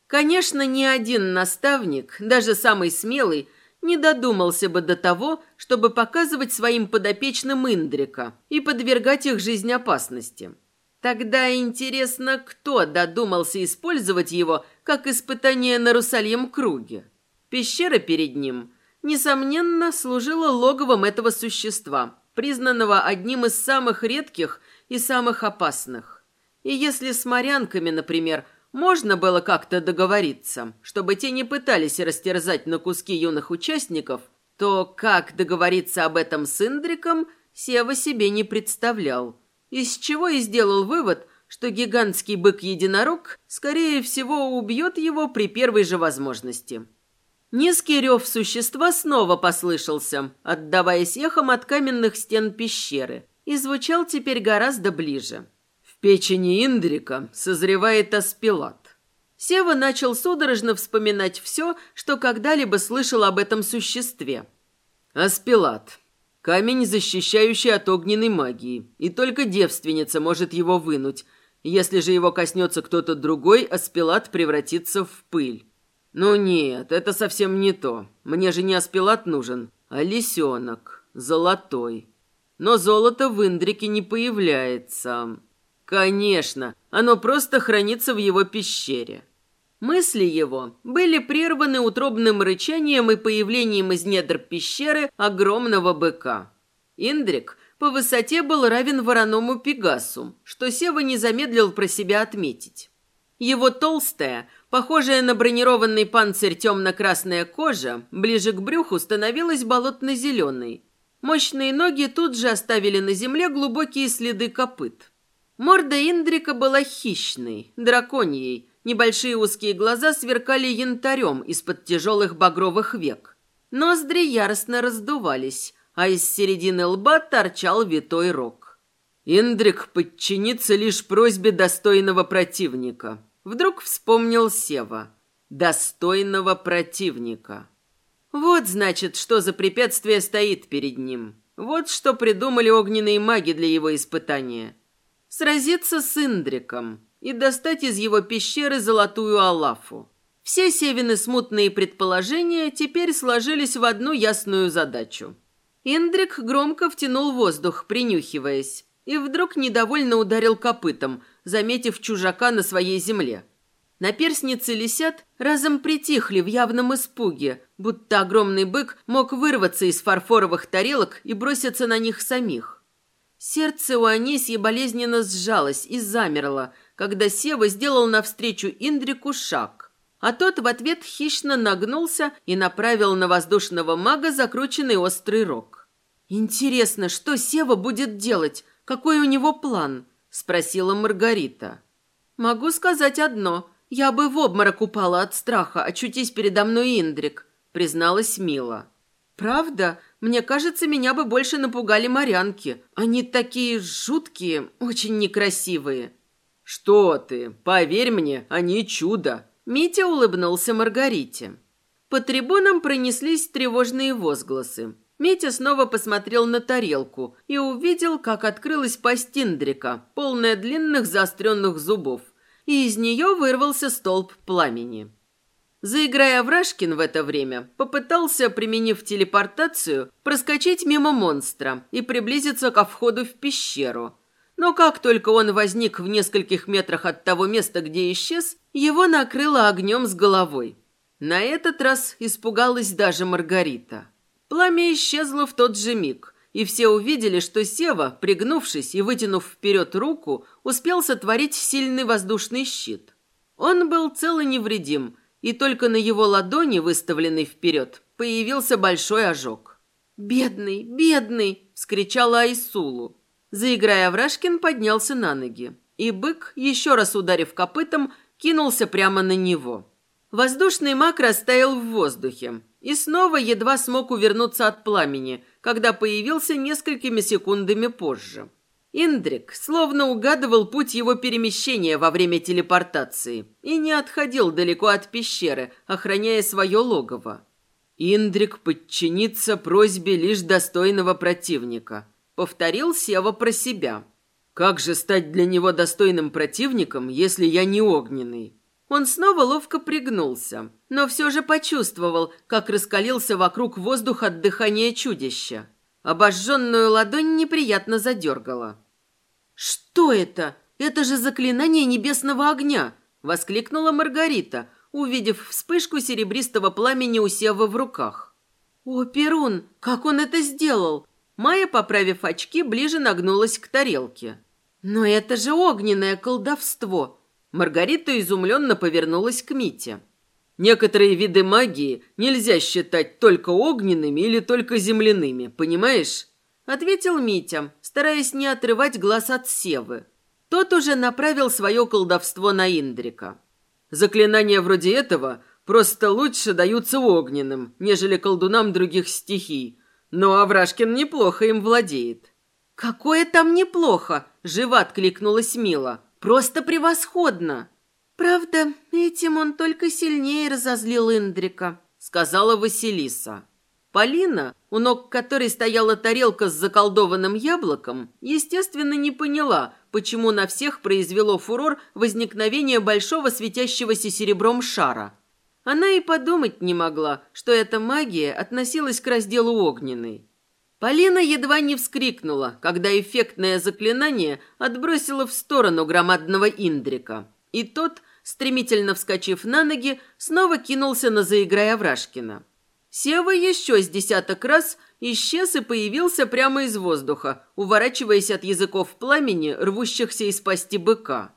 Конечно, ни один наставник, даже самый смелый, не додумался бы до того, чтобы показывать своим подопечным Индрика и подвергать их жизнь опасности. Тогда интересно, кто додумался использовать его как испытание на Русальем круге. Пещера перед ним, несомненно, служила логовом этого существа, признанного одним из самых редких и самых опасных. И если с морянками, например, можно было как-то договориться, чтобы те не пытались растерзать на куски юных участников, то как договориться об этом с Индриком, Сева себе не представлял. Из чего и сделал вывод, что гигантский бык-единорог, скорее всего, убьет его при первой же возможности. Низкий рев существа снова послышался, отдаваясь эхом от каменных стен пещеры, и звучал теперь гораздо ближе. Печени Индрика созревает аспилат. Сева начал судорожно вспоминать все, что когда-либо слышал об этом существе. Аспилат. Камень, защищающий от огненной магии, и только девственница может его вынуть. Если же его коснется кто-то другой, аспилат превратится в пыль. «Ну нет, это совсем не то. Мне же не аспилат нужен, а лисенок, золотой. Но золото в Индрике не появляется. Конечно, оно просто хранится в его пещере». Мысли его были прерваны утробным рычанием и появлением из недр пещеры огромного быка. Индрик по высоте был равен вороному пегасу, что Сева не замедлил про себя отметить. Его толстая, Похожая на бронированный панцирь темно-красная кожа, ближе к брюху становилась болотно-зеленой. Мощные ноги тут же оставили на земле глубокие следы копыт. Морда Индрика была хищной, драконьей. Небольшие узкие глаза сверкали янтарем из-под тяжелых багровых век. Ноздри яростно раздувались, а из середины лба торчал витой рог. Индрик подчинится лишь просьбе достойного противника. Вдруг вспомнил Сева. Достойного противника. Вот, значит, что за препятствие стоит перед ним. Вот что придумали огненные маги для его испытания. Сразиться с Индриком и достать из его пещеры золотую алафу. Все Севины смутные предположения теперь сложились в одну ясную задачу. Индрик громко втянул воздух, принюхиваясь, и вдруг недовольно ударил копытом – заметив чужака на своей земле. Наперсницы лисят разом притихли в явном испуге, будто огромный бык мог вырваться из фарфоровых тарелок и броситься на них самих. Сердце у Анисьи болезненно сжалось и замерло, когда Сева сделал навстречу Индрику шаг, а тот в ответ хищно нагнулся и направил на воздушного мага закрученный острый рог. «Интересно, что Сева будет делать? Какой у него план?» спросила Маргарита. Могу сказать одно. Я бы в обморок упала от страха, очутись передо мной Индрик, призналась Мила. Правда? Мне кажется, меня бы больше напугали морянки. Они такие жуткие, очень некрасивые. Что ты? Поверь мне, они чудо. Митя улыбнулся Маргарите. По трибунам пронеслись тревожные возгласы. Митя снова посмотрел на тарелку и увидел, как открылась пасть Индрика, полная длинных заостренных зубов, и из нее вырвался столб пламени. Заиграя Врашкин в это время, попытался, применив телепортацию, проскочить мимо монстра и приблизиться ко входу в пещеру. Но как только он возник в нескольких метрах от того места, где исчез, его накрыло огнем с головой. На этот раз испугалась даже Маргарита. Пламя исчезло в тот же миг, и все увидели, что Сева, пригнувшись и вытянув вперед руку, успел сотворить сильный воздушный щит. Он был цел и невредим, и только на его ладони, выставленной вперед, появился большой ожог. «Бедный, бедный!» – вскричала Айсулу. Заиграя, Врашкин поднялся на ноги, и бык, еще раз ударив копытом, кинулся прямо на него. Воздушный маг растаял в воздухе, и снова едва смог увернуться от пламени, когда появился несколькими секундами позже. Индрик словно угадывал путь его перемещения во время телепортации и не отходил далеко от пещеры, охраняя свое логово. «Индрик подчинится просьбе лишь достойного противника», — повторил Сева про себя. «Как же стать для него достойным противником, если я не огненный?» Он снова ловко пригнулся, но все же почувствовал, как раскалился вокруг воздух от дыхания чудища. Обожженную ладонь неприятно задергала. «Что это? Это же заклинание небесного огня!» – воскликнула Маргарита, увидев вспышку серебристого пламени у Севы в руках. «О, Перун, как он это сделал?» Майя, поправив очки, ближе нагнулась к тарелке. «Но это же огненное колдовство!» Маргарита изумленно повернулась к Мите. «Некоторые виды магии нельзя считать только огненными или только земляными, понимаешь?» Ответил Митя, стараясь не отрывать глаз от Севы. тот уже направил свое колдовство на Индрика. Заклинания вроде этого просто лучше даются огненным, нежели колдунам других стихий. Но Аврашкин неплохо им владеет. «Какое там неплохо!» – живо откликнулась Мила. «Просто превосходно!» «Правда, этим он только сильнее разозлил Индрика», – сказала Василиса. Полина, у ног которой стояла тарелка с заколдованным яблоком, естественно, не поняла, почему на всех произвело фурор возникновение большого светящегося серебром шара. Она и подумать не могла, что эта магия относилась к разделу огненной. Полина едва не вскрикнула, когда эффектное заклинание отбросило в сторону громадного Индрика. И тот, стремительно вскочив на ноги, снова кинулся на заиграя Врашкина. Сева еще с десяток раз исчез и появился прямо из воздуха, уворачиваясь от языков пламени, рвущихся из пасти быка.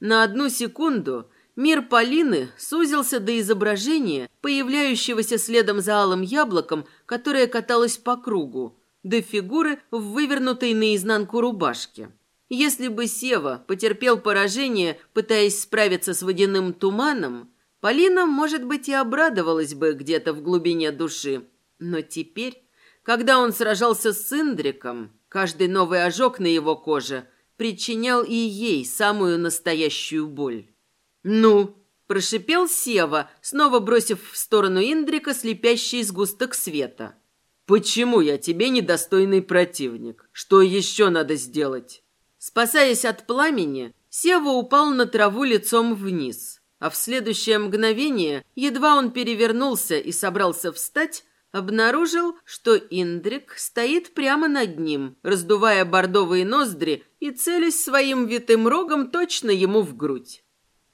На одну секунду мир Полины сузился до изображения, появляющегося следом за алым яблоком, которое каталось по кругу, до фигуры в вывернутой наизнанку рубашке. Если бы Сева потерпел поражение, пытаясь справиться с водяным туманом, Полина, может быть, и обрадовалась бы где-то в глубине души. Но теперь, когда он сражался с Индриком, каждый новый ожог на его коже причинял и ей самую настоящую боль. «Ну!» – прошипел Сева, снова бросив в сторону Индрика слепящий сгусток света. «Почему я тебе недостойный противник? Что еще надо сделать?» Спасаясь от пламени, Сева упал на траву лицом вниз – а в следующее мгновение, едва он перевернулся и собрался встать, обнаружил, что Индрик стоит прямо над ним, раздувая бордовые ноздри и целясь своим витым рогом точно ему в грудь.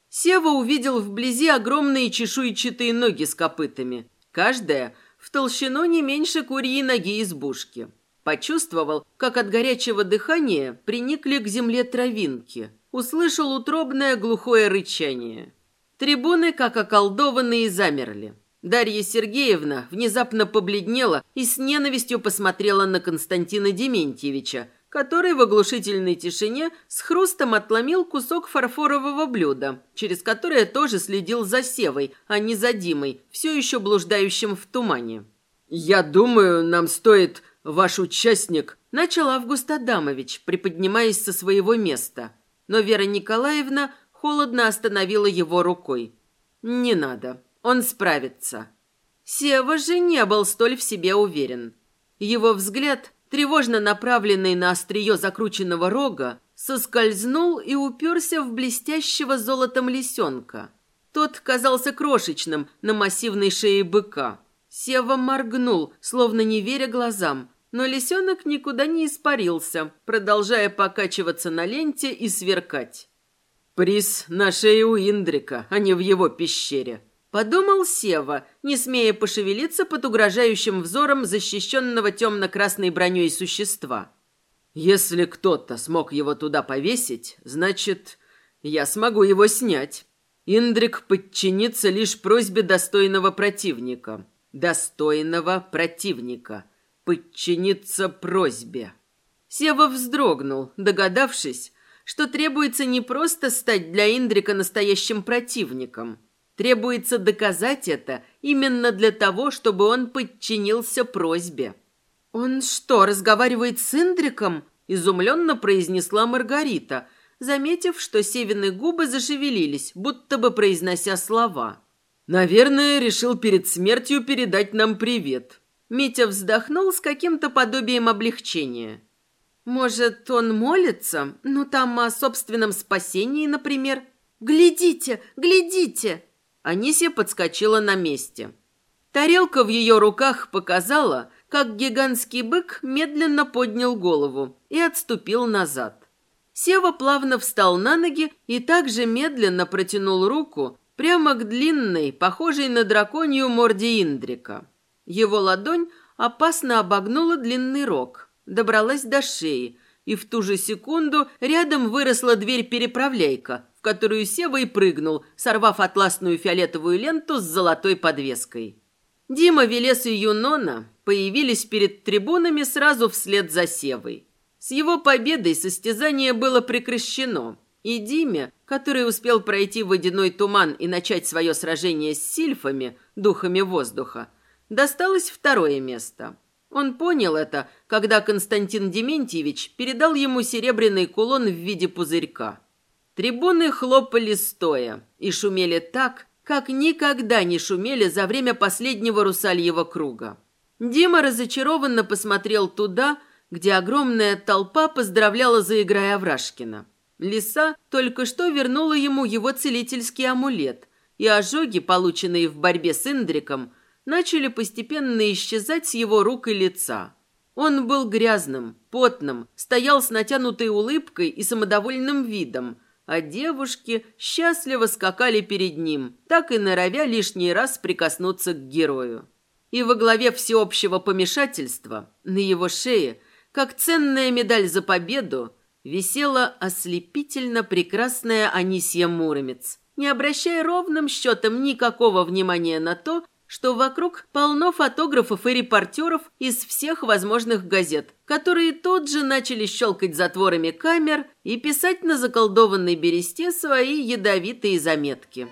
Сева увидел вблизи огромные чешуйчатые ноги с копытами, каждая в толщину не меньше курьей ноги избушки. Почувствовал, как от горячего дыхания приникли к земле травинки. Услышал утробное глухое рычание. Трибуны, как околдованные, замерли. Дарья Сергеевна внезапно побледнела и с ненавистью посмотрела на Константина Дементьевича, который в оглушительной тишине с хрустом отломил кусок фарфорового блюда, через которое тоже следил за Севой, а не за Димой, все еще блуждающим в тумане. «Я думаю, нам стоит ваш участник...» Начал Август Адамович, приподнимаясь со своего места. Но Вера Николаевна холодно остановила его рукой. «Не надо, он справится». Сева же не был столь в себе уверен. Его взгляд, тревожно направленный на острие закрученного рога, соскользнул и уперся в блестящего золотом лисенка. Тот казался крошечным на массивной шее быка. Сева моргнул, словно не веря глазам, но лисенок никуда не испарился, продолжая покачиваться на ленте и сверкать. Приз на шее у Индрика, а не в его пещере. Подумал Сева, не смея пошевелиться под угрожающим взором защищенного темно-красной броней существа. Если кто-то смог его туда повесить, значит, я смогу его снять. Индрик подчинится лишь просьбе достойного противника. Достойного противника. Подчиниться просьбе. Сева вздрогнул, догадавшись, что требуется не просто стать для Индрика настоящим противником. Требуется доказать это именно для того, чтобы он подчинился просьбе. «Он что, разговаривает с Индриком?» – изумленно произнесла Маргарита, заметив, что Севины губы зашевелились, будто бы произнося слова. «Наверное, решил перед смертью передать нам привет». Митя вздохнул с каким-то подобием облегчения. Может, он молится? Ну, там о собственном спасении, например. Глядите, глядите!» Анисия подскочила на месте. Тарелка в ее руках показала, как гигантский бык медленно поднял голову и отступил назад. Сева плавно встал на ноги и также медленно протянул руку прямо к длинной, похожей на драконью морде Индрика. Его ладонь опасно обогнула длинный рог, добралась до шеи, и в ту же секунду рядом выросла дверь-переправляйка, в которую Сева и прыгнул, сорвав атласную фиолетовую ленту с золотой подвеской. Дима, Велес и Юнона появились перед трибунами сразу вслед за Севой. С его победой состязание было прекращено, и Диме, который успел пройти водяной туман и начать свое сражение с сильфами, духами воздуха, досталось второе место. Он понял это, когда Константин Дементьевич передал ему серебряный кулон в виде пузырька. Трибуны хлопали стоя и шумели так, как никогда не шумели за время последнего русальего круга. Дима разочарованно посмотрел туда, где огромная толпа поздравляла заиграя Аврашкина. Лиса только что вернула ему его целительский амулет, и ожоги, полученные в борьбе с Индриком, начали постепенно исчезать с его рук и лица. Он был грязным, потным, стоял с натянутой улыбкой и самодовольным видом, а девушки счастливо скакали перед ним, так и норовя лишний раз прикоснуться к герою. И во главе всеобщего помешательства на его шее, как ценная медаль за победу, висела ослепительно прекрасная Анисья Муромец, не обращая ровным счетом никакого внимания на то, что вокруг полно фотографов и репортеров из всех возможных газет, которые тут же начали щелкать затворами камер и писать на заколдованной бересте свои ядовитые заметки.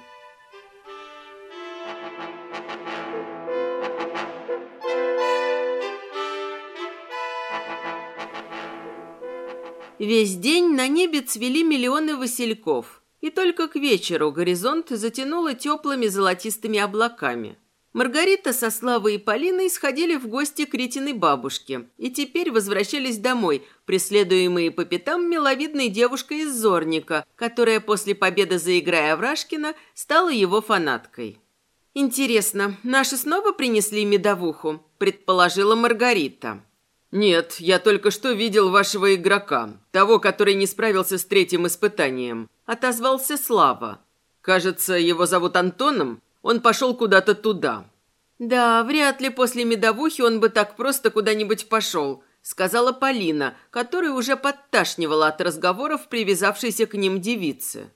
Весь день на небе цвели миллионы васильков, и только к вечеру горизонт затянуло теплыми золотистыми облаками. Маргарита со Славой и Полиной сходили в гости к Ритиной бабушке и теперь возвращались домой, преследуемые по пятам миловидной девушкой из Зорника, которая после победы за игрой Аврашкина стала его фанаткой. «Интересно, наши снова принесли медовуху?» – предположила Маргарита. «Нет, я только что видел вашего игрока, того, который не справился с третьим испытанием», – отозвался Слава. «Кажется, его зовут Антоном. Он пошел куда-то туда». «Да, вряд ли после медовухи он бы так просто куда-нибудь пошел», – сказала Полина, которая уже подташнивала от разговоров привязавшейся к ним девицы.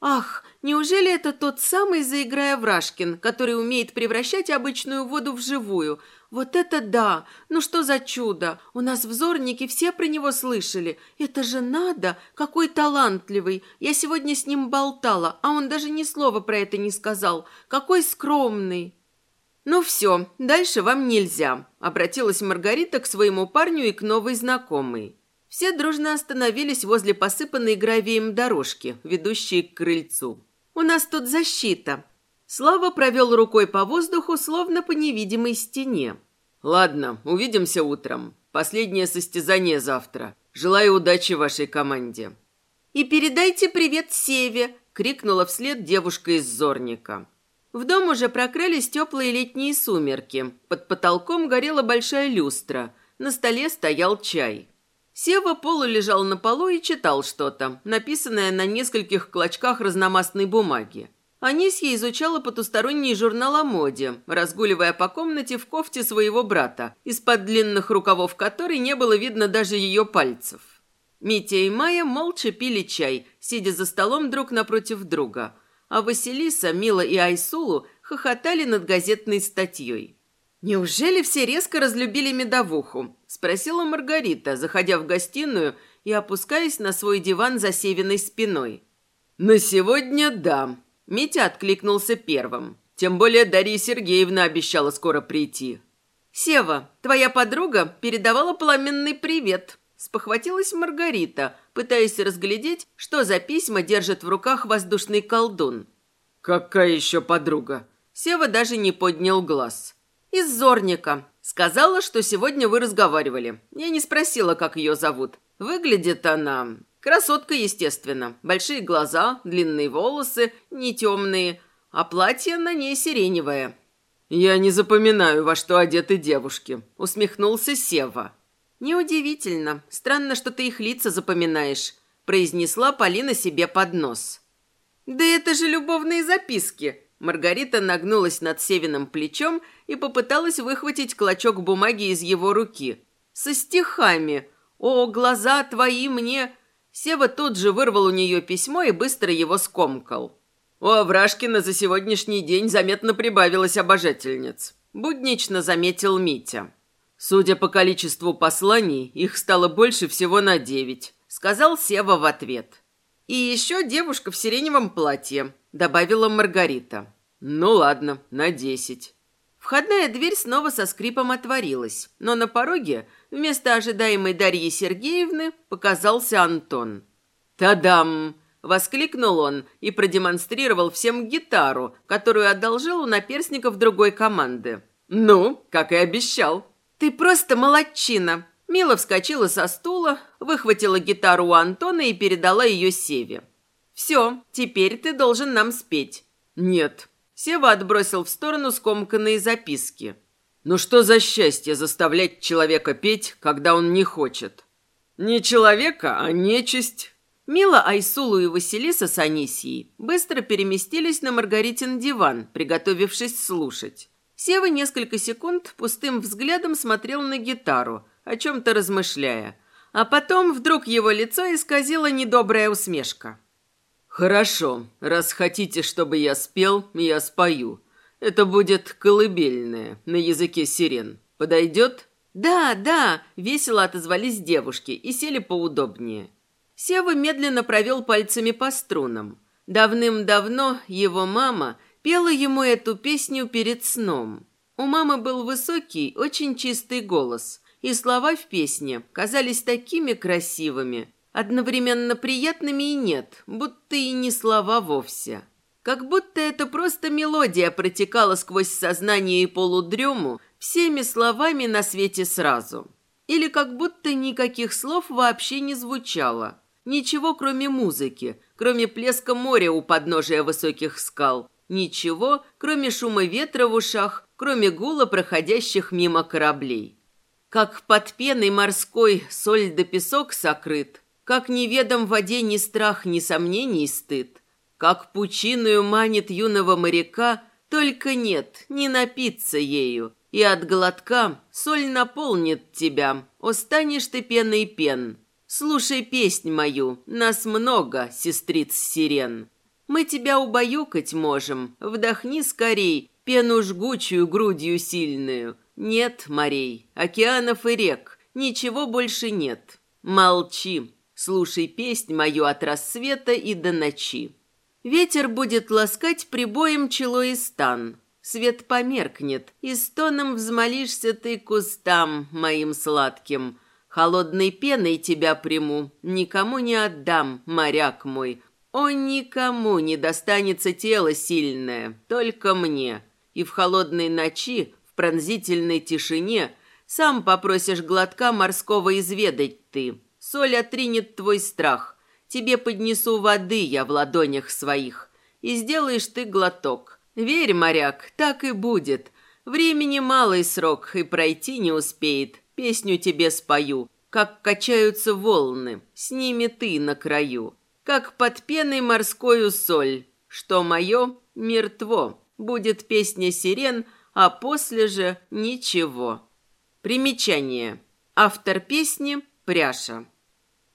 «Ах, неужели это тот самый заиграя Врашкин, который умеет превращать обычную воду в живую? Вот это да! Ну что за чудо! У нас в Зорнике все про него слышали. Это же надо! Какой талантливый! Я сегодня с ним болтала, а он даже ни слова про это не сказал. Какой скромный!» «Ну все, дальше вам нельзя», – обратилась Маргарита к своему парню и к новой знакомой. Все дружно остановились возле посыпанной гравием дорожки, ведущей к крыльцу. «У нас тут защита». Слава провел рукой по воздуху, словно по невидимой стене. «Ладно, увидимся утром. Последнее состязание завтра. Желаю удачи вашей команде». «И передайте привет Севе!» – крикнула вслед девушка из Зорника. В дом уже прокрылись теплые летние сумерки. Под потолком горела большая люстра. На столе стоял чай. Сева полулежал на полу и читал что-то, написанное на нескольких клочках разномастной бумаги. Анисья изучала потусторонний журнал о моде, разгуливая по комнате в кофте своего брата, из-под длинных рукавов которой не было видно даже ее пальцев. Митя и Майя молча пили чай, сидя за столом друг напротив друга, а Василиса, Мила и Айсулу хохотали над газетной статьей. «Неужели все резко разлюбили медовуху?» – спросила Маргарита, заходя в гостиную и опускаясь на свой диван за Севиной спиной. «На сегодня да», – Митя откликнулся первым. Тем более Дарья Сергеевна обещала скоро прийти. «Сева, твоя подруга передавала пламенный привет», – спохватилась Маргарита, пытаясь разглядеть, что за письма держит в руках воздушный колдун. «Какая еще подруга?» Сева даже не поднял глаз. «Из Зорника. Сказала, что сегодня вы разговаривали. Я не спросила, как ее зовут. Выглядит она... Красотка, естественно. Большие глаза, длинные волосы, не темные, а платье на ней сиреневое». «Я не запоминаю, во что одеты девушки», — усмехнулся Сева. «Неудивительно. Странно, что ты их лица запоминаешь», — произнесла Полина себе под нос. «Да это же любовные записки!» Маргарита нагнулась над Севиным плечом и попыталась выхватить клочок бумаги из его руки. «Со стихами! О, глаза твои мне!» Сева тут же вырвал у нее письмо и быстро его скомкал. У Аврашкина за сегодняшний день заметно прибавилось обожательниц. Буднично заметил Митя. Судя по количеству посланий, их стало больше всего на девять, сказал Сева в ответ. И еще девушка в сиреневом платье, добавила Маргарита. Ну ладно, на десять. Входная дверь снова со скрипом отворилась, но на пороге вместо ожидаемой Дарьи Сергеевны показался Антон. «Та-дам!» – воскликнул он и продемонстрировал всем гитару, которую одолжил у наперсников другой команды. «Ну, как и обещал». «Ты просто молодчина!» Мила вскочила со стула, выхватила гитару у Антона и передала ее Севе. «Все, теперь ты должен нам спеть». «Нет, Сева отбросил в сторону скомканные записки. «Ну что за счастье заставлять человека петь, когда он не хочет?» «Не человека, а нечисть». Мила, Айсулу и Василиса с Анисией быстро переместились на Маргаритин диван, приготовившись слушать. Сева несколько секунд пустым взглядом смотрел на гитару, о чем-то размышляя. А потом вдруг его лицо исказила недобрая усмешка. «Хорошо. Раз хотите, чтобы я спел, я спою. Это будет колыбельное на языке сирен. Подойдет?» «Да, да!» – весело отозвались девушки и сели поудобнее. Сева медленно провел пальцами по струнам. Давным-давно его мама пела ему эту песню перед сном. У мамы был высокий, очень чистый голос, и слова в песне казались такими красивыми – Одновременно приятными и нет, будто и не слова вовсе. Как будто это просто мелодия протекала сквозь сознание и полудрему всеми словами на свете сразу. Или как будто никаких слов вообще не звучало. Ничего, кроме музыки, кроме плеска моря у подножия высоких скал. Ничего, кроме шума ветра в ушах, кроме гула проходящих мимо кораблей. Как под пеной морской соль да песок сокрыт – как неведом в воде ни страх, ни сомнений стыд. Как пучиную манит юного моряка, только нет, не напиться ею. И от глотка соль наполнит тебя, останешь ты пеной пен. Слушай песнь мою, нас много, сестриц сирен. Мы тебя убаюкать можем, вдохни скорей, пену жгучую грудью сильную. Нет морей, океанов и рек, ничего больше нет. Молчи, Слушай песнь мою от рассвета и до ночи. Ветер будет ласкать прибоем чело и стан. Свет померкнет, и стоном взмолишься ты кустам моим сладким. Холодной пеной тебя приму, никому не отдам, моряк мой. О, никому не достанется тело сильное, только мне. И в холодной ночи, в пронзительной тишине, сам попросишь глотка морского изведать ты. Соль отринет твой страх. Тебе поднесу воды я в ладонях своих. И сделаешь ты глоток. Верь, моряк, так и будет. Времени малый срок, и пройти не успеет. Песню тебе спою, как качаются волны, с ними ты на краю. Как под пеной морскую соль, что мое мертво. Будет песня сирен, а после же ничего. Примечание. Автор песни – Пряша.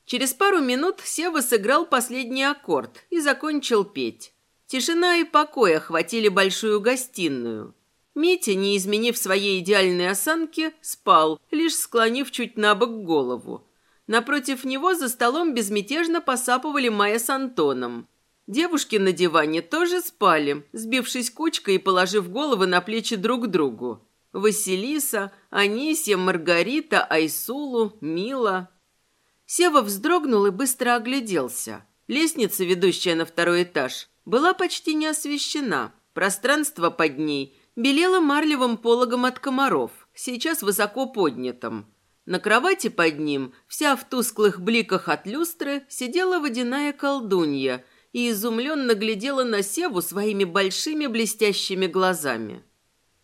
Через пару минут Сева сыграл последний аккорд и закончил петь. Тишина и покой охватили большую гостиную. Митя, не изменив своей идеальной осанки, спал, лишь склонив чуть на бок голову. Напротив него за столом безмятежно посапывали Майя с Антоном. Девушки на диване тоже спали, сбившись кучкой и положив головы на плечи друг другу. Василиса, Анисия, Маргарита, Айсулу, Мила, Сева вздрогнул и быстро огляделся. Лестница, ведущая на второй этаж, была почти не освещена. Пространство под ней белело марлевым пологом от комаров, сейчас высоко поднятым. На кровати под ним, вся в тусклых бликах от люстры, сидела водяная колдунья и изумленно глядела на Севу своими большими блестящими глазами.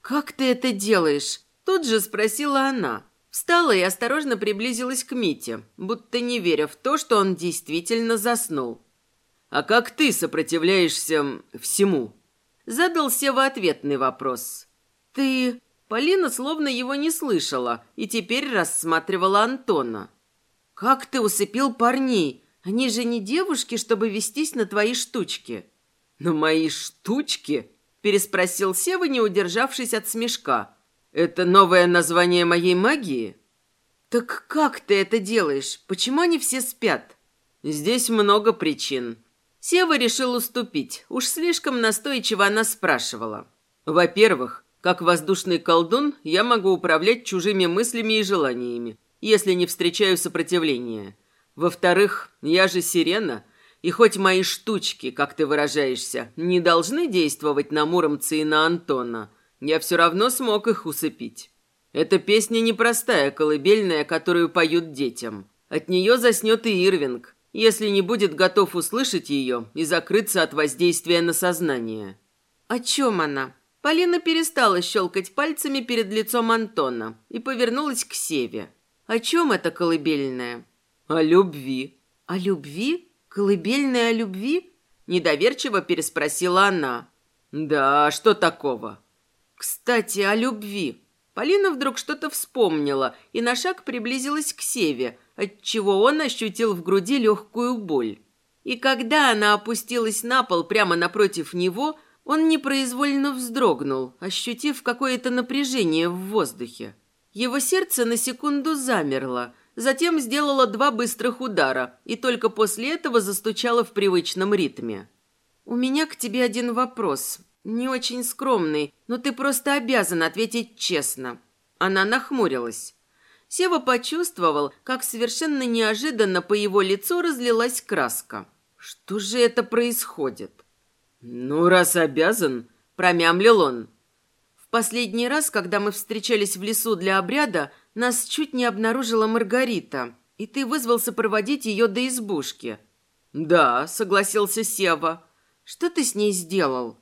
«Как ты это делаешь?» Тут же спросила она. Встала и осторожно приблизилась к Мите, будто не веря в то, что он действительно заснул. «А как ты сопротивляешься всему?» Задал Сева ответный вопрос. «Ты...» Полина словно его не слышала и теперь рассматривала Антона. «Как ты усыпил парней? Они же не девушки, чтобы вестись на твои штучки». «На мои штучки?» – переспросил Сева, не удержавшись от смешка. Это новое название моей магии? Так как ты это делаешь? Почему они все спят? Здесь много причин. Сева решил уступить. Уж слишком настойчиво она спрашивала. Во-первых, как воздушный колдун, я могу управлять чужими мыслями и желаниями, если не встречаю сопротивления. Во-вторых, я же сирена, и хоть мои штучки, как ты выражаешься, не должны действовать на Муромца и на Антона, я все равно смог их усыпить. Эта песня непростая, колыбельная, которую поют детям. От нее заснет и Ирвинг, если не будет готов услышать ее и закрыться от воздействия на сознание. О чем она? Полина перестала щелкать пальцами перед лицом Антона и повернулась к Севе. О чем это колыбельная? О любви. О любви? Колыбельная о любви? Недоверчиво переспросила она. Да, что такого? Кстати, о любви. Полина вдруг что-то вспомнила и на шаг приблизилась к Севе, отчего он ощутил в груди легкую боль. И когда она опустилась на пол прямо напротив него, он непроизвольно вздрогнул, ощутив какое-то напряжение в воздухе. Его сердце на секунду замерло, затем сделало два быстрых удара и только после этого застучало в привычном ритме. «У меня к тебе один вопрос. Не очень скромный, но ты просто обязан ответить честно». Она нахмурилась. Сева почувствовал, как совершенно неожиданно по его лицу разлилась краска. Что же это происходит? «Ну, раз обязан», – промямлил он. «В последний раз, когда мы встречались в лесу для обряда, нас чуть не обнаружила Маргарита, и ты вызвался проводить ее до избушки». «Да», – согласился Сева. «Что ты с ней сделал?»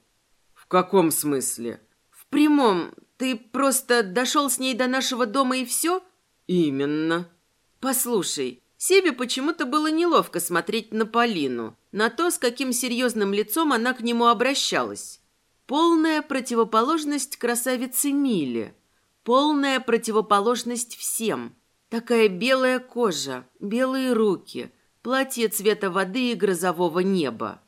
«В каком смысле?» «В прямом. Ты просто дошел с ней до нашего дома и все?» «Именно». «Послушай, Себе почему-то было неловко смотреть на Полину, на то, с каким серьезным лицом она к нему обращалась. Полная противоположность красавице Миле. Полная противоположность всем. Такая белая кожа, белые руки, платье цвета воды и грозового неба.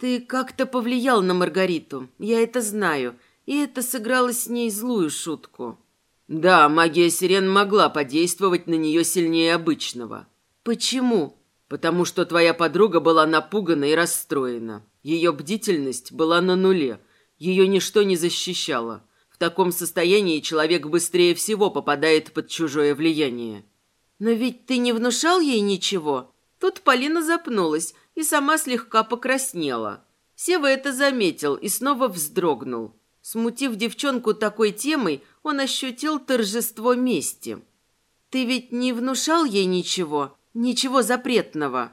Ты как-то повлиял на Маргариту, я это знаю, и это сыграло с ней злую шутку. Да, магия сирен могла подействовать на нее сильнее обычного. Почему? Потому что твоя подруга была напугана и расстроена. Ее бдительность была на нуле. Ее ничто не защищало. В таком состоянии человек быстрее всего попадает под чужое влияние. Но ведь ты не внушал ей ничего. Тут Полина запнулась и сама слегка покраснела. Сева это заметил и снова вздрогнул. Смутив девчонку такой темой, он ощутил торжество мести. «Ты ведь не внушал ей ничего? Ничего запретного?»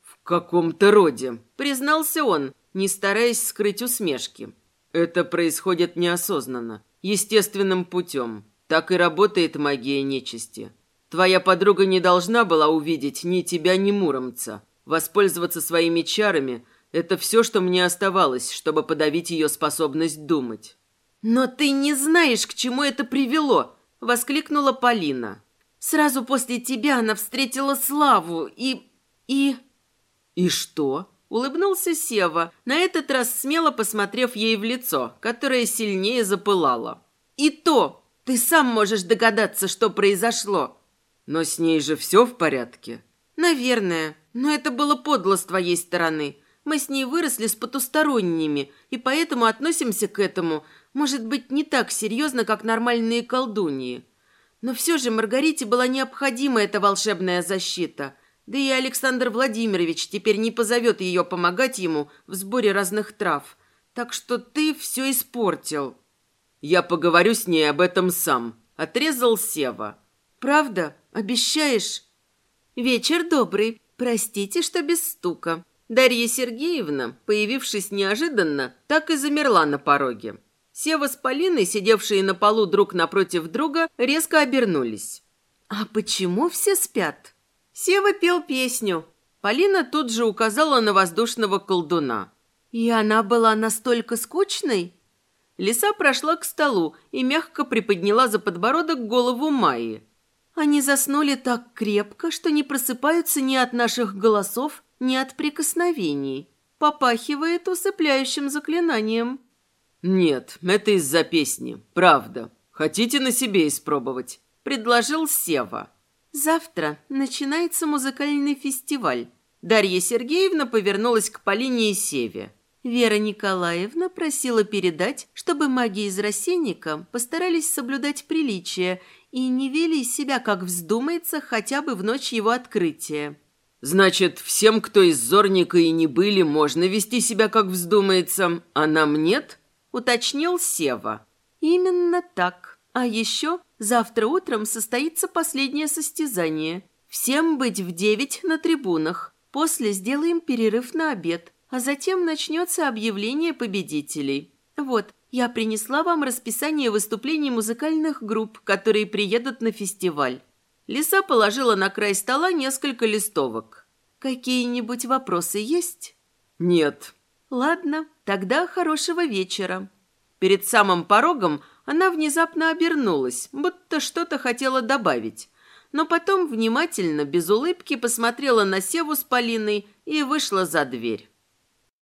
«В каком-то роде», — признался он, не стараясь скрыть усмешки. «Это происходит неосознанно, естественным путем. Так и работает магия нечисти. Твоя подруга не должна была увидеть ни тебя, ни Муромца. Воспользоваться своими чарами — это все, что мне оставалось, чтобы подавить ее способность думать». «Но ты не знаешь, к чему это привело!» — воскликнула Полина. «Сразу после тебя она встретила Славу и... и...» «И что?» — улыбнулся Сева, на этот раз смело посмотрев ей в лицо, которое сильнее запылало. «И то! Ты сам можешь догадаться, что произошло!» «Но с ней же все в порядке?» «Наверное. Но это было подло с твоей стороны. Мы с ней выросли с потусторонними, и поэтому относимся к этому, может быть, не так серьезно, как нормальные колдуньи. Но все же Маргарите была необходима эта волшебная защита. Да и Александр Владимирович теперь не позовет ее помогать ему в сборе разных трав. Так что ты все испортил. Я поговорю с ней об этом сам. Отрезал Сева. Правда? Обещаешь? Вечер добрый. Простите, что без стука. Дарья Сергеевна, появившись неожиданно, так и замерла на пороге. Сева с Полиной, сидевшие на полу друг напротив друга, резко обернулись. «А почему все спят?» Сева пел песню. Полина тут же указала на воздушного колдуна. «И она была настолько скучной?» Лиса прошла к столу и мягко приподняла за подбородок голову Майи. «Они заснули так крепко, что не просыпаются ни от наших голосов, ни от прикосновений. Попахивает усыпляющим заклинанием». «Нет, это из-за песни, правда. Хотите на себе испробовать?» – предложил Сева. «Завтра начинается музыкальный фестиваль». Дарья Сергеевна повернулась к Полине и Севе. Вера Николаевна просила передать, чтобы маги из рассенника постарались соблюдать приличие и не вели себя, как вздумается, хотя бы в ночь его открытия. «Значит, всем, кто из Зорника и не были, можно вести себя, как вздумается, а нам нет?» – уточнил Сева. «Именно так. А еще завтра утром состоится последнее состязание. Всем быть в девять на трибунах. После сделаем перерыв на обед, а затем начнется объявление победителей. Вот, я принесла вам расписание выступлений музыкальных групп, которые приедут на фестиваль. Лиса положила на край стола несколько листовок. Какие-нибудь вопросы есть? Нет. Ладно, тогда хорошего вечера. Перед самым порогом она внезапно обернулась, будто что-то хотела добавить. Но потом внимательно, без улыбки, посмотрела на Севу с Полиной и вышла за дверь.